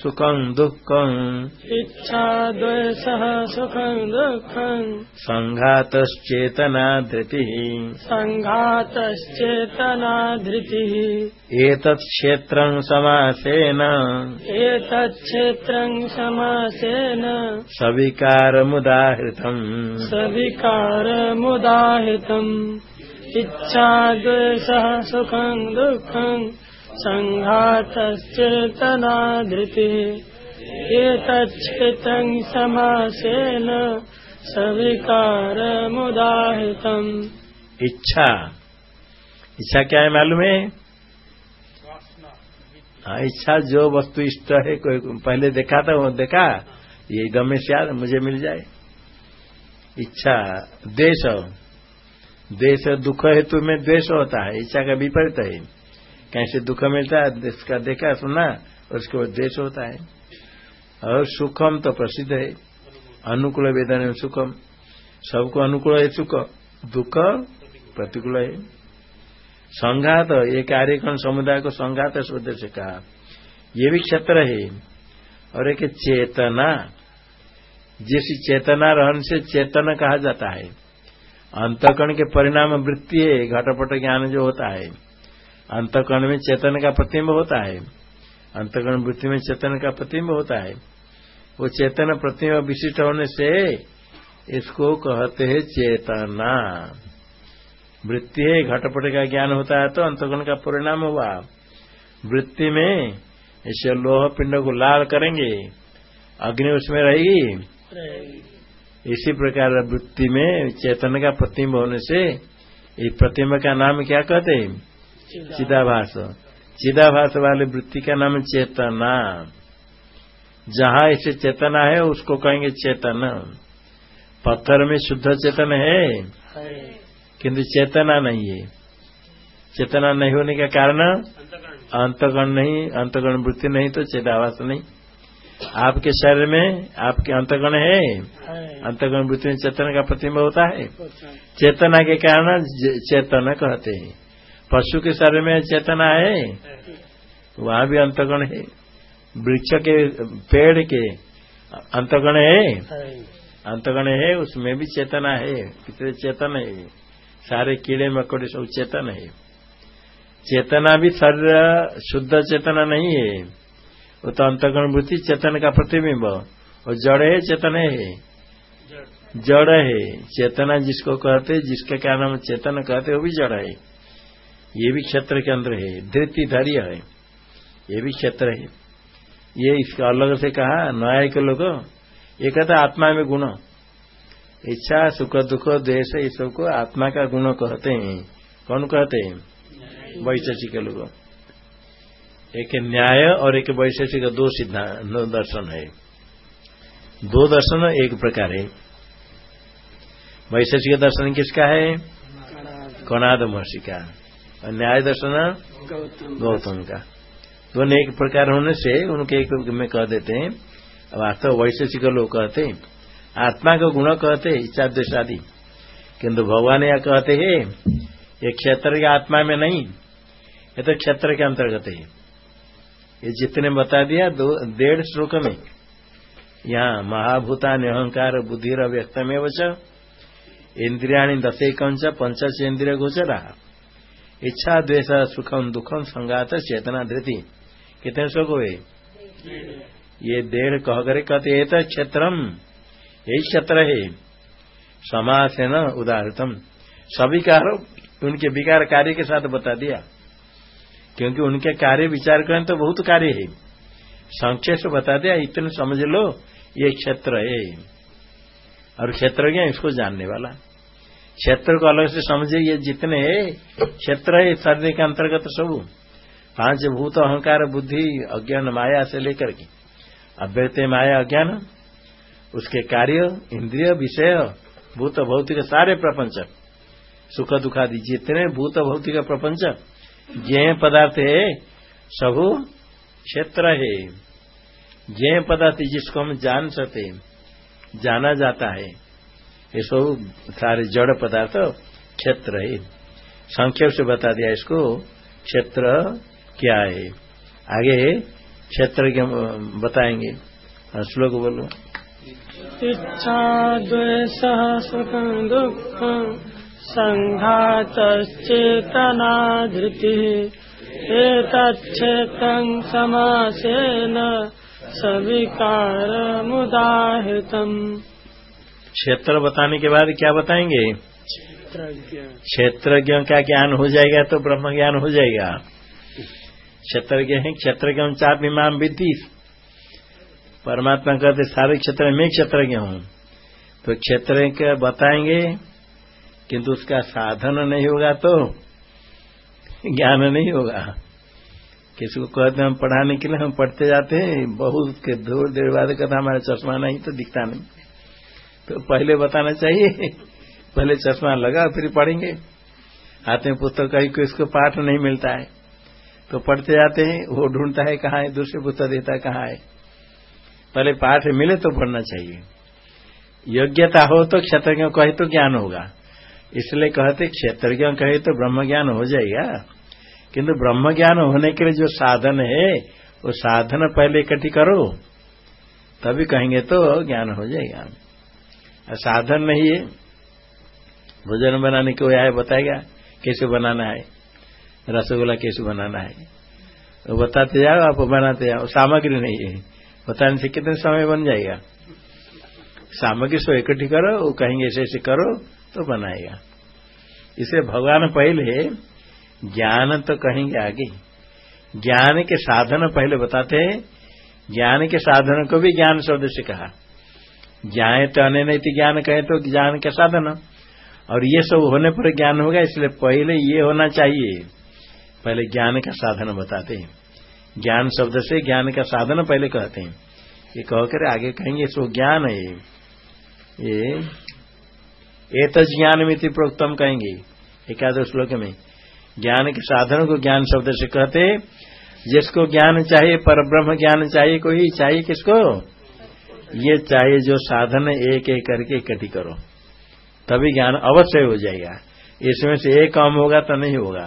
सुखम दुखम इच्छा द्वेषः सुखम् दुःखम् संघातश्चेतना धृति। सङ्घातश्चेतना धृतिः। एतत् क्षेत्रं समासेन। एतच्छेत्रम् समासेन। सविकारमुदाहृतम्। सविकारमुदाहृतम्। इच्छा द्वेषः सुखम् दुःखम् सङ्घातश्चेतना धृतिः एतच्छेत्रम् समासेन सविकारमुदाहृतम्। इच्छा। इच्छा क्या है मालूम है? हाँ इच्छा जो वस्तु इष्ट है, कोई पहले देखा था, वो देखा। ये गमे से मुझे मिल जाए। इच्छा, देश। देश दुख हेतु में द्वेष होता है, इच्छा का विपरीत है। कहीं से दुख मिलता है देश का देखा, सुना और उसको द्वेष होता है। और सुखम तो प्रसिद्ध है। अनुकूल वेदन है सुखम। सबको अनुकूल है सुख। दुख प्रतिकूल है। संघात, ये कार्यक्रम समुदाय को संघात शब्द से कहा। ये भी क्षेत्र है। और एक चेतना। जिस चेतना रहन से चेतन कहा जाता है। अंतकरण के परिणाम वृत्ति है, घटपट ज्ञान जो होता है। अंतकरण में चेतन का प्रतिम्ब होता है। अंतकरण वृत्ति में चेतन का प्रतिम्ब होता है। वो चेतन प्रतिम्ब विशिष्ट होने से इसको कहते हैं चेतना। वृत्ति है घटपट का ज्ञान होता है तो अंतगुण का परिणाम हुआ। वृत्ति में इसे लोह पिंड को लाल करेंगे। अग्नि उसमें रहेगी। इसी प्रकार वृत्ति में चेतन का प्रतिम्ब होने से इस प्रतिम्ब का नाम क्या कहते हैं? चिदाभास चिदाभास वाले वृत्ति का नाम चेतना जहाँ इसे चेतना है उसको कहेंगे चेतन पत्थर में शुद्ध चेतन है किंतु चेतना नहीं है चेतना नहीं होने का कारण अंतगण नहीं अंतगण वृत्ति नहीं तो चेतावास नहीं आपके शरीर में आपके अंतगण है अंतगण वृत्ति में चेतन का प्रतिम्ब होता है चेतना के कारण चेतन कहते हैं पशु के शरीर में चेतना है वहाँ भी अंतगण है। वृक्ष के, पेड़ के अंतगण है। अंतगण है, उसमें भी चेतना है। कितने चेतन है? सारे कीड़े मकोड़े सब चेतन है। चेतना भी शरीर, शुद्ध चेतना नहीं है। वो तो अंतगण बुद्धि चेतन का प्रतिबिंब। और जड़ है, चेतन है। जड़ है। चेतना जिसको कहते, जिसके कारण हम चेतन कहते, वो भी जड़ है। ये भी क्षेत्र के अंदर है धृति धैर्य है, ये भी क्षेत्र है। ये इसका अलग से कहा, न्याय के लोग, ये कहता आत्मा में गुण। इच्छा, सुख, दुख देश ये सबको आत्मा का गुण कहते हैं। कौन कहते हैं? वैशेषिक लोग। एक न्याय और एक वैशेषिक दो सिद्धांत दर्शन है। दो दर्शन एक प्रकार है। वैशेषिक दर्शन किसका है? कणाद महर्षि का। न्याय दर्शन गौतम का। दोनों एक प्रकार होने से उनके एक में कह देते हैं। वास्तव वैशेषिक लोग कहते हैं। आत्मा का गुण कहते हैं, इच्छा द्वेषादि। किंतु भगवान यह कहते हैं, ये क्षेत्र के आत्मा में नहीं, ये तो क्षेत्र के अंतर्गत है। ये जितने बता दिया, दो, डेढ़ श्लोक में, यहाँ महाभूता अहंकार, बुद्धि व्यक्त में वच इंद्रियाणी दशेकंच पंचाश इंद्रिय गोचरा इच्छा, द्वेष, सुखम, दुखम, संगात, चेतना, धृति। कितने श्लोक हुए? ये डेढ़ कह करे कहते तो क्षेत्रम, यही क्षेत्र है। समास है न उदाहरतम सभी का उनके विकार कार्य के साथ बता दिया। क्योंकि उनके कार्य विचार करें तो बहुत कार्य है। संक्षेप से बता दिया, इतने समझ लो, ये क्षेत्र है। और क्षेत्र क्या इसको जानने वाला। क्षेत्र को अलग से समझे ये जितने क्षेत्र है शरीर के अंतर्गत सब। पाँच भूत, अहंकार, बुद्धि, अज्ञान, माया से लेकर के। अव्यक्त माया, अज्ञान, उसके कार्य, इंद्रिय, विषय, भूत, भौतिक, सारे प्रपंच। सुख दुखादि जितने भूत, भौतिक प्रपंच, ज्ञ पदार्थ है, सब क्षेत्र है। ज्ञ पदार्थ जिसको हम जान सकते जाना जाता है। ये सब सारे जड़ पदार्थ क्षेत्र है। संक्षेप से बता दिया इसको, क्षेत्र क्या है? आगे क्षेत्र के बताएँगे। श्लोक बोलो। इच्छा सुखं दुःखं सङ्घातश्चेतना धृतिः एतच्छेत्रं समासेन सविकारमुदाहृतम्। क्षेत्र बताने के बाद क्या बताएँगे? क्षेत्रज्ञ का ज्ञान हो जाएगा तो ब्रह्म ज्ञान हो जाएगा। क्षेत्रज्ञ है, क्षेत्रज्ञ चार इमाम विद्धि परमात्मा कहते सारे क्षेत्र में क्षेत्रज्ञ हूँ। तो क्षेत्र के बताएँगे, किंतु उसका साधन नहीं होगा तो ज्ञान नहीं होगा। किसी को कहते हम पढ़ाने के लिए हम पढ़ते जाते हैं, बहुत के दूर देर बाद कहता हमारा चश्मा नहीं तो दिखता नहीं। तो पहले बताना चाहिए। पहले चश्मा लगा, फिर पढ़ेंगे। आते हैं पुस्तक कहीं इसको पाठ नहीं मिलता है। तो पढ़ते जाते हैं, वो ढूंढता है कहाँ है, दूसरे पुस्तक देता है, कहाँ है। पहले पाठ मिले तो पढ़ना चाहिए। योग्यता हो तो क्षेत्रज्ञ कहे तो ज्ञान होगा। इसलिए कहते, क्षेत्रज्ञ कहे तो ब्रह्म ज्ञान हो जाएगा। किंतु ब्रह्म ज्ञान होने के लिए जो साधन है, वो साधन पहले इकट्ठी करो, तभी कहेंगे तो ज्ञान हो जाएगा। साधन नहीं है भोजन बनाने को आया बताएगा कैसे बनाना है? रसगुल्ला कैसे बनाना है? वो बताते जाओ, आप बनाते जाओ। सामग्री नहीं है। बताने से कितने समय बन जाएगा? सामग्री सो इकट्ठी करो, वो कहेंगे ऐसे ऐसे करो तो बनाएगा। इसे भगवान पहले ज्ञान तो कहेंगे आगे। ज्ञान के साधन पहले बताते हैं। ज्ञान के साधन को भी ज्ञान शब्द से कहा। ज्ञान तो नहीं ज्ञान कहे तो ज्ञान के साधन। और ये सब होने पर ज्ञान होगा, इसलिए पहले ये होना चाहिए। पहले ज्ञान का साधन बताते हैं। ज्ञान शब्द से ज्ञान का साधन पहले कहते हैं। ये कहकर आगे कहेंगे, सो ज्ञान है। ये एत ज्ञान मिति प्रोक्तम कहेंगे। एकादश श्लोक में, ज्ञान के साधन को ज्ञान शब्द से कहते, जिसको ज्ञान चाहिए पर ब्रह्म ज्ञान चाहिए, कोई चाहिए किसको? ये चाहिए जो साधन है, एक एक करके इकट्ठी करो। तभी ज्ञान अवश्य हो जाएगा। इसमें से एक काम होगा तो नहीं होगा।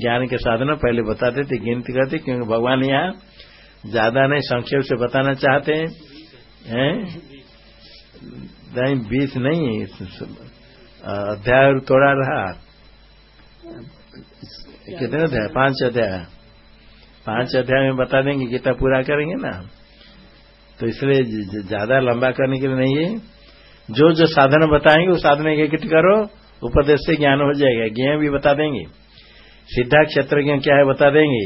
ज्ञान के साधन पहले बताते थे, गिनती करते, क्योंकि भगवान यहाँ ज़्यादा नहीं संक्षेप से बताना चाहते हैं। नहीं, बीस नहीं, अध्याय थोड़ा रहा। कितने अध्याय? पाँच अध्याय। पाँच अध्याय में बता देंगे गीता पूरा करेंगे ना? तो इसलिए ज़्यादा लंबा करने के लिए नहीं है। जो जो साधन बताएँगे वो साधन इकट्ठ करो, उपदेश से ज्ञान हो जाएगा। ज्ञ भी बता देंगे। सिद्धा क्षेत्र ज्ञ क्या है बता देंगे।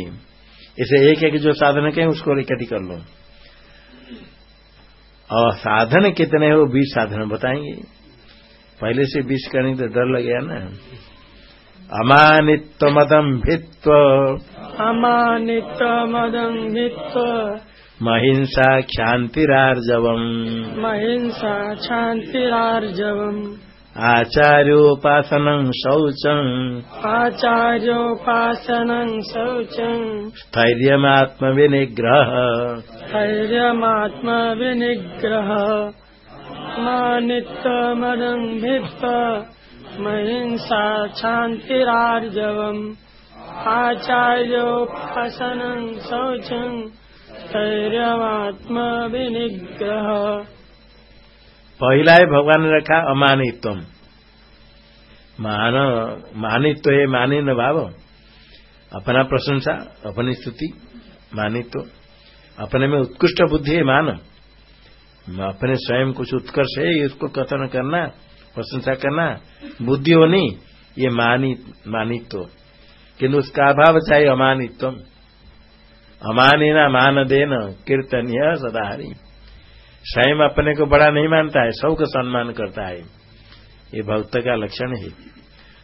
इसे एक एक जो साधन कहें, उसको इकट्ठी कर लो। और साधन कितने हो, बीस साधन बताएँगे। पहले से बीस करने तो डर लग गया ना। अमानित्व मदम भित्व। अमानित्व मदम भित्व। महिंसा क्षान्तिरार्जवम् महिंसा क्षान्तिरार्जवम् आचार्योपासनम् शौचम् आचार्योपासनम् शौचम् स्थैर्यमात्मविनिग्रह। स्थैर्यमात्मविनिग्रह। मानित्वमदम् भित्व महिंसा क्षान्तिरार्जवम् आचार्योपासनम् शौचम् स्थैर्यमात्मा पहला है भगवान ने रखा अमानित्व मान, मानित्व है मानी न भाव। अपना प्रशंसा, अपनी स्तुति, मानित्व। अपने में उत्कृष्ट बुद्धि है मान। अपने स्वयं कुछ उत्कर्ष है उसको कथन करना, प्रशंसा करना, बुद्धि होनी, ये मानी, मानित्व। किन्तु उसका अभाव चाहिए अमानित्व अमानिना मान देन कीर्तनीय सदाहरी। स्वयं अपने को बड़ा नहीं मानता है, सबको सम्मान करता है। ये भक्त का लक्षण है।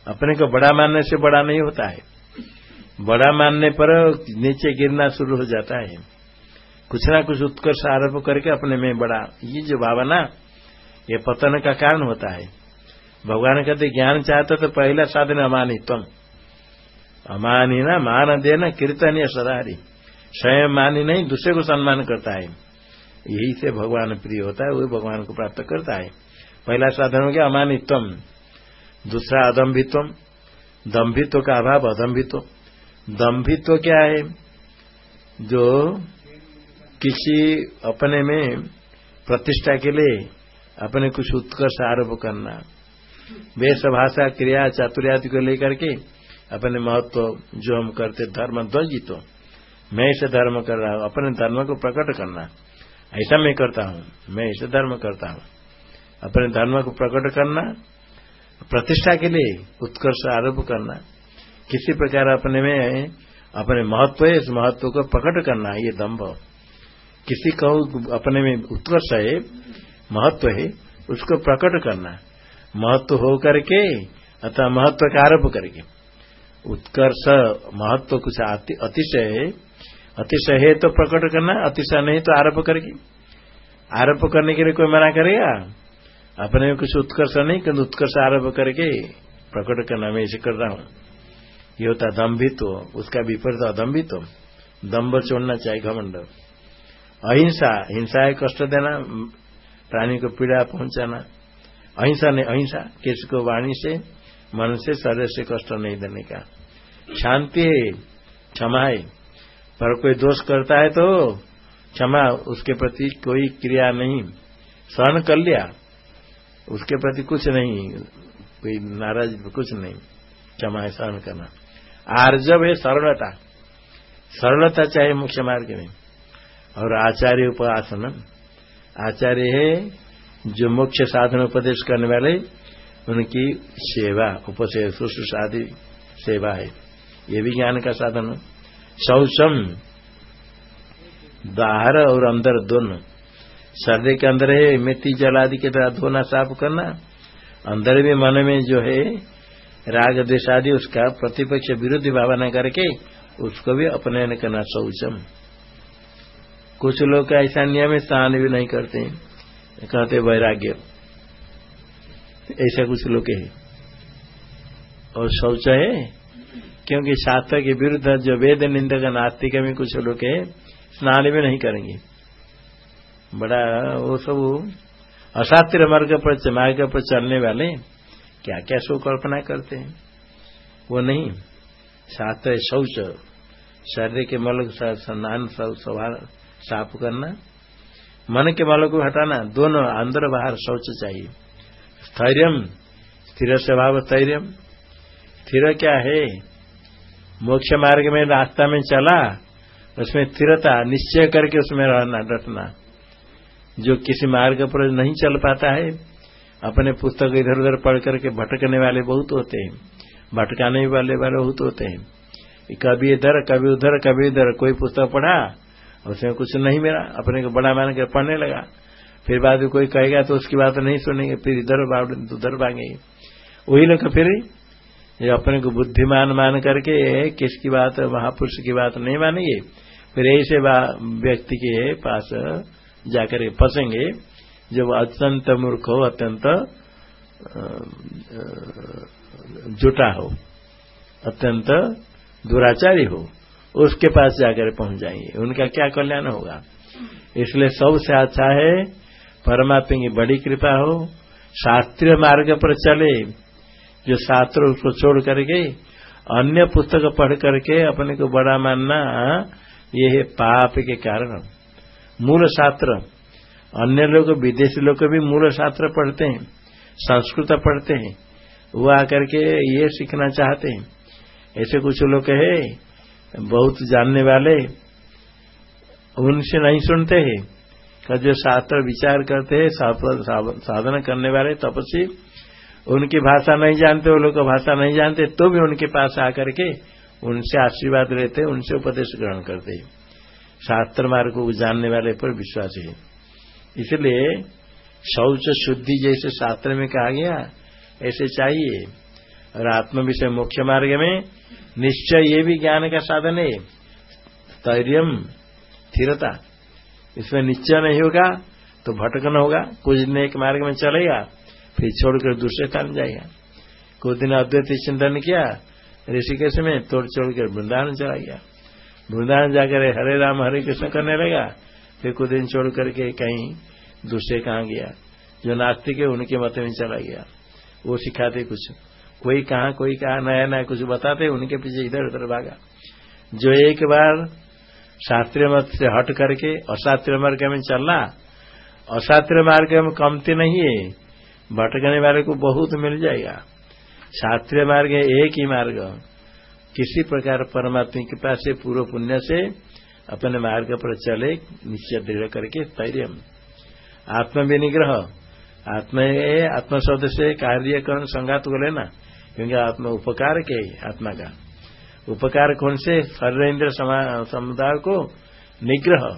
अपने को बड़ा मानने से बड़ा नहीं होता है। बड़ा मानने पर नीचे गिरना शुरू हो जाता है। कुछ ना कुछ उत्कर्ष आरोप करके अपने में बड़ा ये जो भावना, ये पतन का कारण होता है। भगवान कहते, ज्ञान चाहते तो पहला साधन अमानित्व अमानी ना मान देना कीर्तनीय सदारी स्वयं मानी नहीं, दूसरे को सम्मान करता है। यही से भगवान प्रिय होता है, वही भगवान को प्राप्त करता है। पहला साधन हो गया अमानित्व दूसरा अदम्भित्व दम्भित्व का अभाव, अदम्भित्व। दम्भित्व क्या है? जो किसी अपने में प्रतिष्ठा के लिए अपने कुछ उत्कर्ष आरोप करना, वेश, भाषा, क्रिया, चातुर्यादि को लेकर के अपने महत्व जो हम करते धर्म ध्वजित मैं इसे धर्म कर रहा हूँ, अपने धर्म को प्रकट करना। ऐसा मैं करता हूँ, मैं इसे धर्म करता हूँ। अपने धर्म को प्रकट करना, प्रतिष्ठा के लिए उत्कर्ष आरोप करना, किसी प्रकार अपने में, अपने महत्व है इस महत्व को प्रकट करना, ये दम्भ किसी को अपने में उत्कर्ष है, महत्व है, उसको प्रकट करना। महत्व हो करके अथवा महत्व का आरोप करके। उत्कर्ष, महत्व कुछ अतिशय है अतिशय है तो प्रकट करना, अतिशय नहीं तो आरोप करके। आरोप करने के लिए कोई मना करेगा? अपने में कुछ उत्कर्ष नहीं किन्तु उत्कर्ष आरोप करके प्रकट करना, मैं ऐसे कर रहा हूँ। ये होता दम्भित हो उसका विपरीत अदम्भित हो दम्भ छोड़ना चाहिए घमंड। अहिंसा, हिंसा है कष्ट देना, प्राणी को पीड़ा पहुंचाना। अहिंसा नहीं, अहिंसा, किसी को वाणी से, मन से, शरीर से कष्ट नहीं देने का। शांति है, क्षमा है। पर कोई दोष करता है तो क्षमा, उसके प्रति कोई क्रिया नहीं। सहन कर लिया, उसके प्रति कुछ नहीं। कोई नाराज़ कुछ नहीं। क्षमा है, सहन करना। आर्जव है सरलता। सरलता चाहिए मुख्य मार्ग में। और आचार्य उपासन। आचार्य है जो मुख्य साधन उपदेश करने वाले, उनकी सेवा उपसे शुश्रूषादि सेवा है। ये भी ज्ञान का साधन शौचम, बाहर और अंदर दोनों। सर्दी के अंदर है, मिट्टी जल आदि के द्वारा धोना साफ़ करना। अंदर भी मन में जो है, राग देश आदि, उसका प्रतिपक्ष विरुद्ध भावना करके, उसको भी अपने करना शौचम। कुछ लोग ऐसा नियम स्नान भी नहीं करते कहते वैराग्य। ऐसा कुछ लोग है। और शौच है क्योंकि शास्त्र के विरुद्ध जो वेद निंदक नास्तिक में कुछ लोग है, स्नान भी नहीं करेंगे। बड़ा वो सब अशास्त्र मार्ग पर मार्ग पर चलने वाले क्या क्या सो कल्पना करते हैं? वो नहीं। शास्त्र शौच, शरीर के मल स्नान साफ़ करना, मन के मल को हटाना, दोनों अंदर बाहर शौच चाहिए। स्थैर्य स्थिर स्वभाव स्थैर्य स्थिर क्या है? मोक्ष मार्ग में रास्ता में चला, उसमें स्थिरता, निश्चय करके उसमें रहना डटना जो किसी मार्ग पर नहीं चल पाता है, अपने पुस्तक इधर उधर पढ़ करके भटकने वाले बहुत होते हैं, भटकाने वाले वाले बहुत होते हैं। कभी इधर, कभी उधर, कभी इधर, कोई पुस्तक पढ़ा, उसमें कुछ नहीं मिला, अपने को बड़ा मान कर पढ़ने लगा। फिर बाद में कोई कहेगा तो उसकी बात नहीं सुनेंगे, फिर इधर उधर भागेंगे वही लोग फिर ये अपने को बुद्धिमान मान करके किसकी बात, महापुरुष की बात नहीं मानेंगे। फिर ऐसे व्यक्ति के पास जाकर फंसेंगे, जब अत्यंत मूर्ख हो, अत्यंत जुटा हो, अत्यंत दुराचारी हो, उसके पास जाकर पहुँच जाएँगे। उनका क्या कल्याण होगा? इसलिए सबसे अच्छा है, परमात्मा की बड़ी कृपा हो, शास्त्रीय मार्ग पर चले जो शास्त्र उसको छोड़ करके अन्य पुस्तक पढ़ करके अपने को बड़ा मानना ये है पाप के कारण। मूल शास्त्र। अन्य लोग, विदेशी लोग भी मूल शास्त्र पढ़ते हैं, संस्कृत पढ़ते हैं, वो आकर के ये सीखना चाहते हैं। ऐसे कुछ लोग है, बहुत जानने वाले, उनसे नहीं सुनते हैं। जो शास्त्र विचार करते हैं, साधन करने वाले, तपस्वी उनकी भाषा नहीं जानते, वो लोग भाषा नहीं जानते तो भी उनके पास आकर के उनसे आशीर्वाद लेते, उनसे उपदेश ग्रहण करते। शास्त्र मार्ग को जानने वाले पर विश्वास है। इसलिए शौच शुद्धि जैसे शास्त्र में कहा गया, ऐसे चाहिए। और आत्म विषय मुख्य मार्ग में निश्चय ये भी ज्ञान का साधन है। स्थैर्य स्थिरता। इसमें निश्चय नहीं होगा तो भटकन होगा, कुछ एक मार्ग में चलेगा। फिर छोड़कर दूसरे स्थान जाएगा। कुछ दिन अद्वैत चिंतन किया, ऋषिकेश में तोड़ छोड़कर वृंदावन चला गया। वृंदावन जाकर हरे राम, हरे कृष्ण करने लगा। फिर कुछ दिन छोड़ करके कहीं दूसरे कहा गया। जो नास्तिक है, उनके मत में चला गया। वो सिखाते कुछ। कोई कहा कोई कहा, नया नया कुछ बताते, उनके पीछे इधर उधर भागा। जो एक बार शास्त्रीय मत से हट करके अशास्त्रीय मार्ग में चलना, अशास्त्रीय मार्ग में कमती नहीं है। भटकने वाले को बहुत मिल जाएगा। शास्त्रीय मार्ग है एक ही मार्ग। किसी प्रकार परमात्मा के पास से पूर्व पुण्य से अपने मार्ग पर चले, निश्चय दृढ़ करके स्थैर्य आत्म विनिग्रह आत्म आत्म से कार्यकरण संघात को लेना, क्योंकि आत्म उपकार के आत्मा का। उपकार कौन से? शरीर इंद्र समुदाय को निग्रह।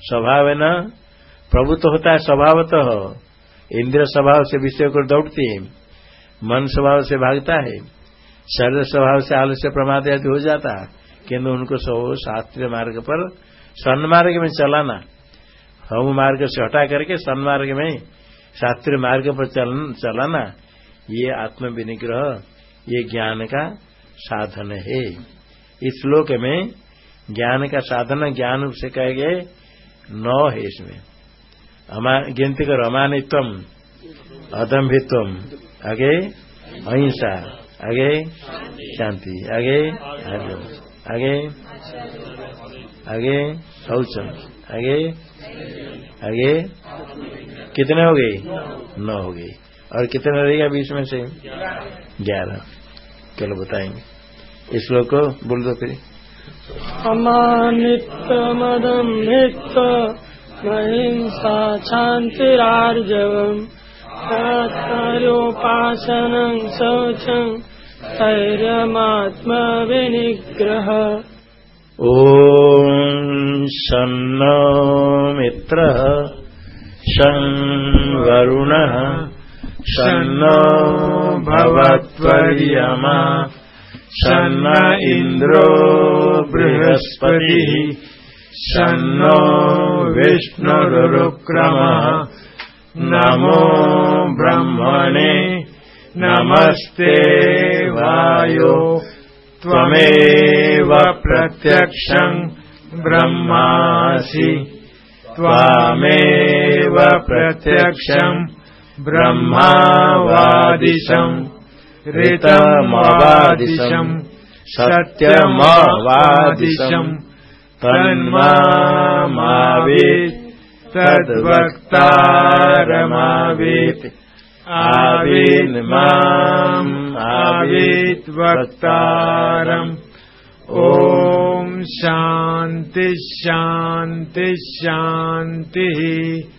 स्वभाव है न? प्रभुत्व होता है, स्वभावतः। इंद्र स्वभाव से विषय को दौड़ती है, मन स्वभाव से भागता है, शरीर स्वभाव से आलस्य प्रमाद आदि हो जाता है किन्तु उनको सब शास्त्रीय मार्ग पर सन्मार्ग में चलाना हम मार्ग से हटा करके सन्मार्ग में शास्त्रीय मार्ग पर चलाना ये आत्म विनिग्रह ये ज्ञान का साधन है। इस श्लोक में ज्ञान का साधन, ज्ञान से कहे गए नौ है इसमें। गिनती करो अमानित्व अदम्भित्व आगे अहिंसा आगे शांति आगे आगे आगे शौचम आगे आगे कितने हो गए नौ हो गए और कितने रहेगा बीच में से? ग्यारह। चलो बताएँगे। इस श्लोक को बोल दो फिर। अमानित्वमदम्भित्व महिंसा शान्तिरार्जवम् तत्पर्योपासनं शौचं धैर्यमात्मविनिग्रह। ॐ सन्नो मित्रः। सन् वरुणः। सन्नो भवत्वर्यमा। सन्न इन्द्रो बृहस्पतिः सन्नो विष्णुरुक्रमः। नमो ब्रह्मणे नमस्ते वायो। त्वमेव प्रत्यक्षम् ब्रह्मासि। त्वामेव प्रत्यक्षम् ब्रह्मावादिशम् ऋतमवादिशम् सत्यमवादिशम् तन्मावेत् तद्वक्तारमावेत्। आवेन् माम् आवेत् वक्तारम्। ॐ शान्ति शान्ति शान्तिः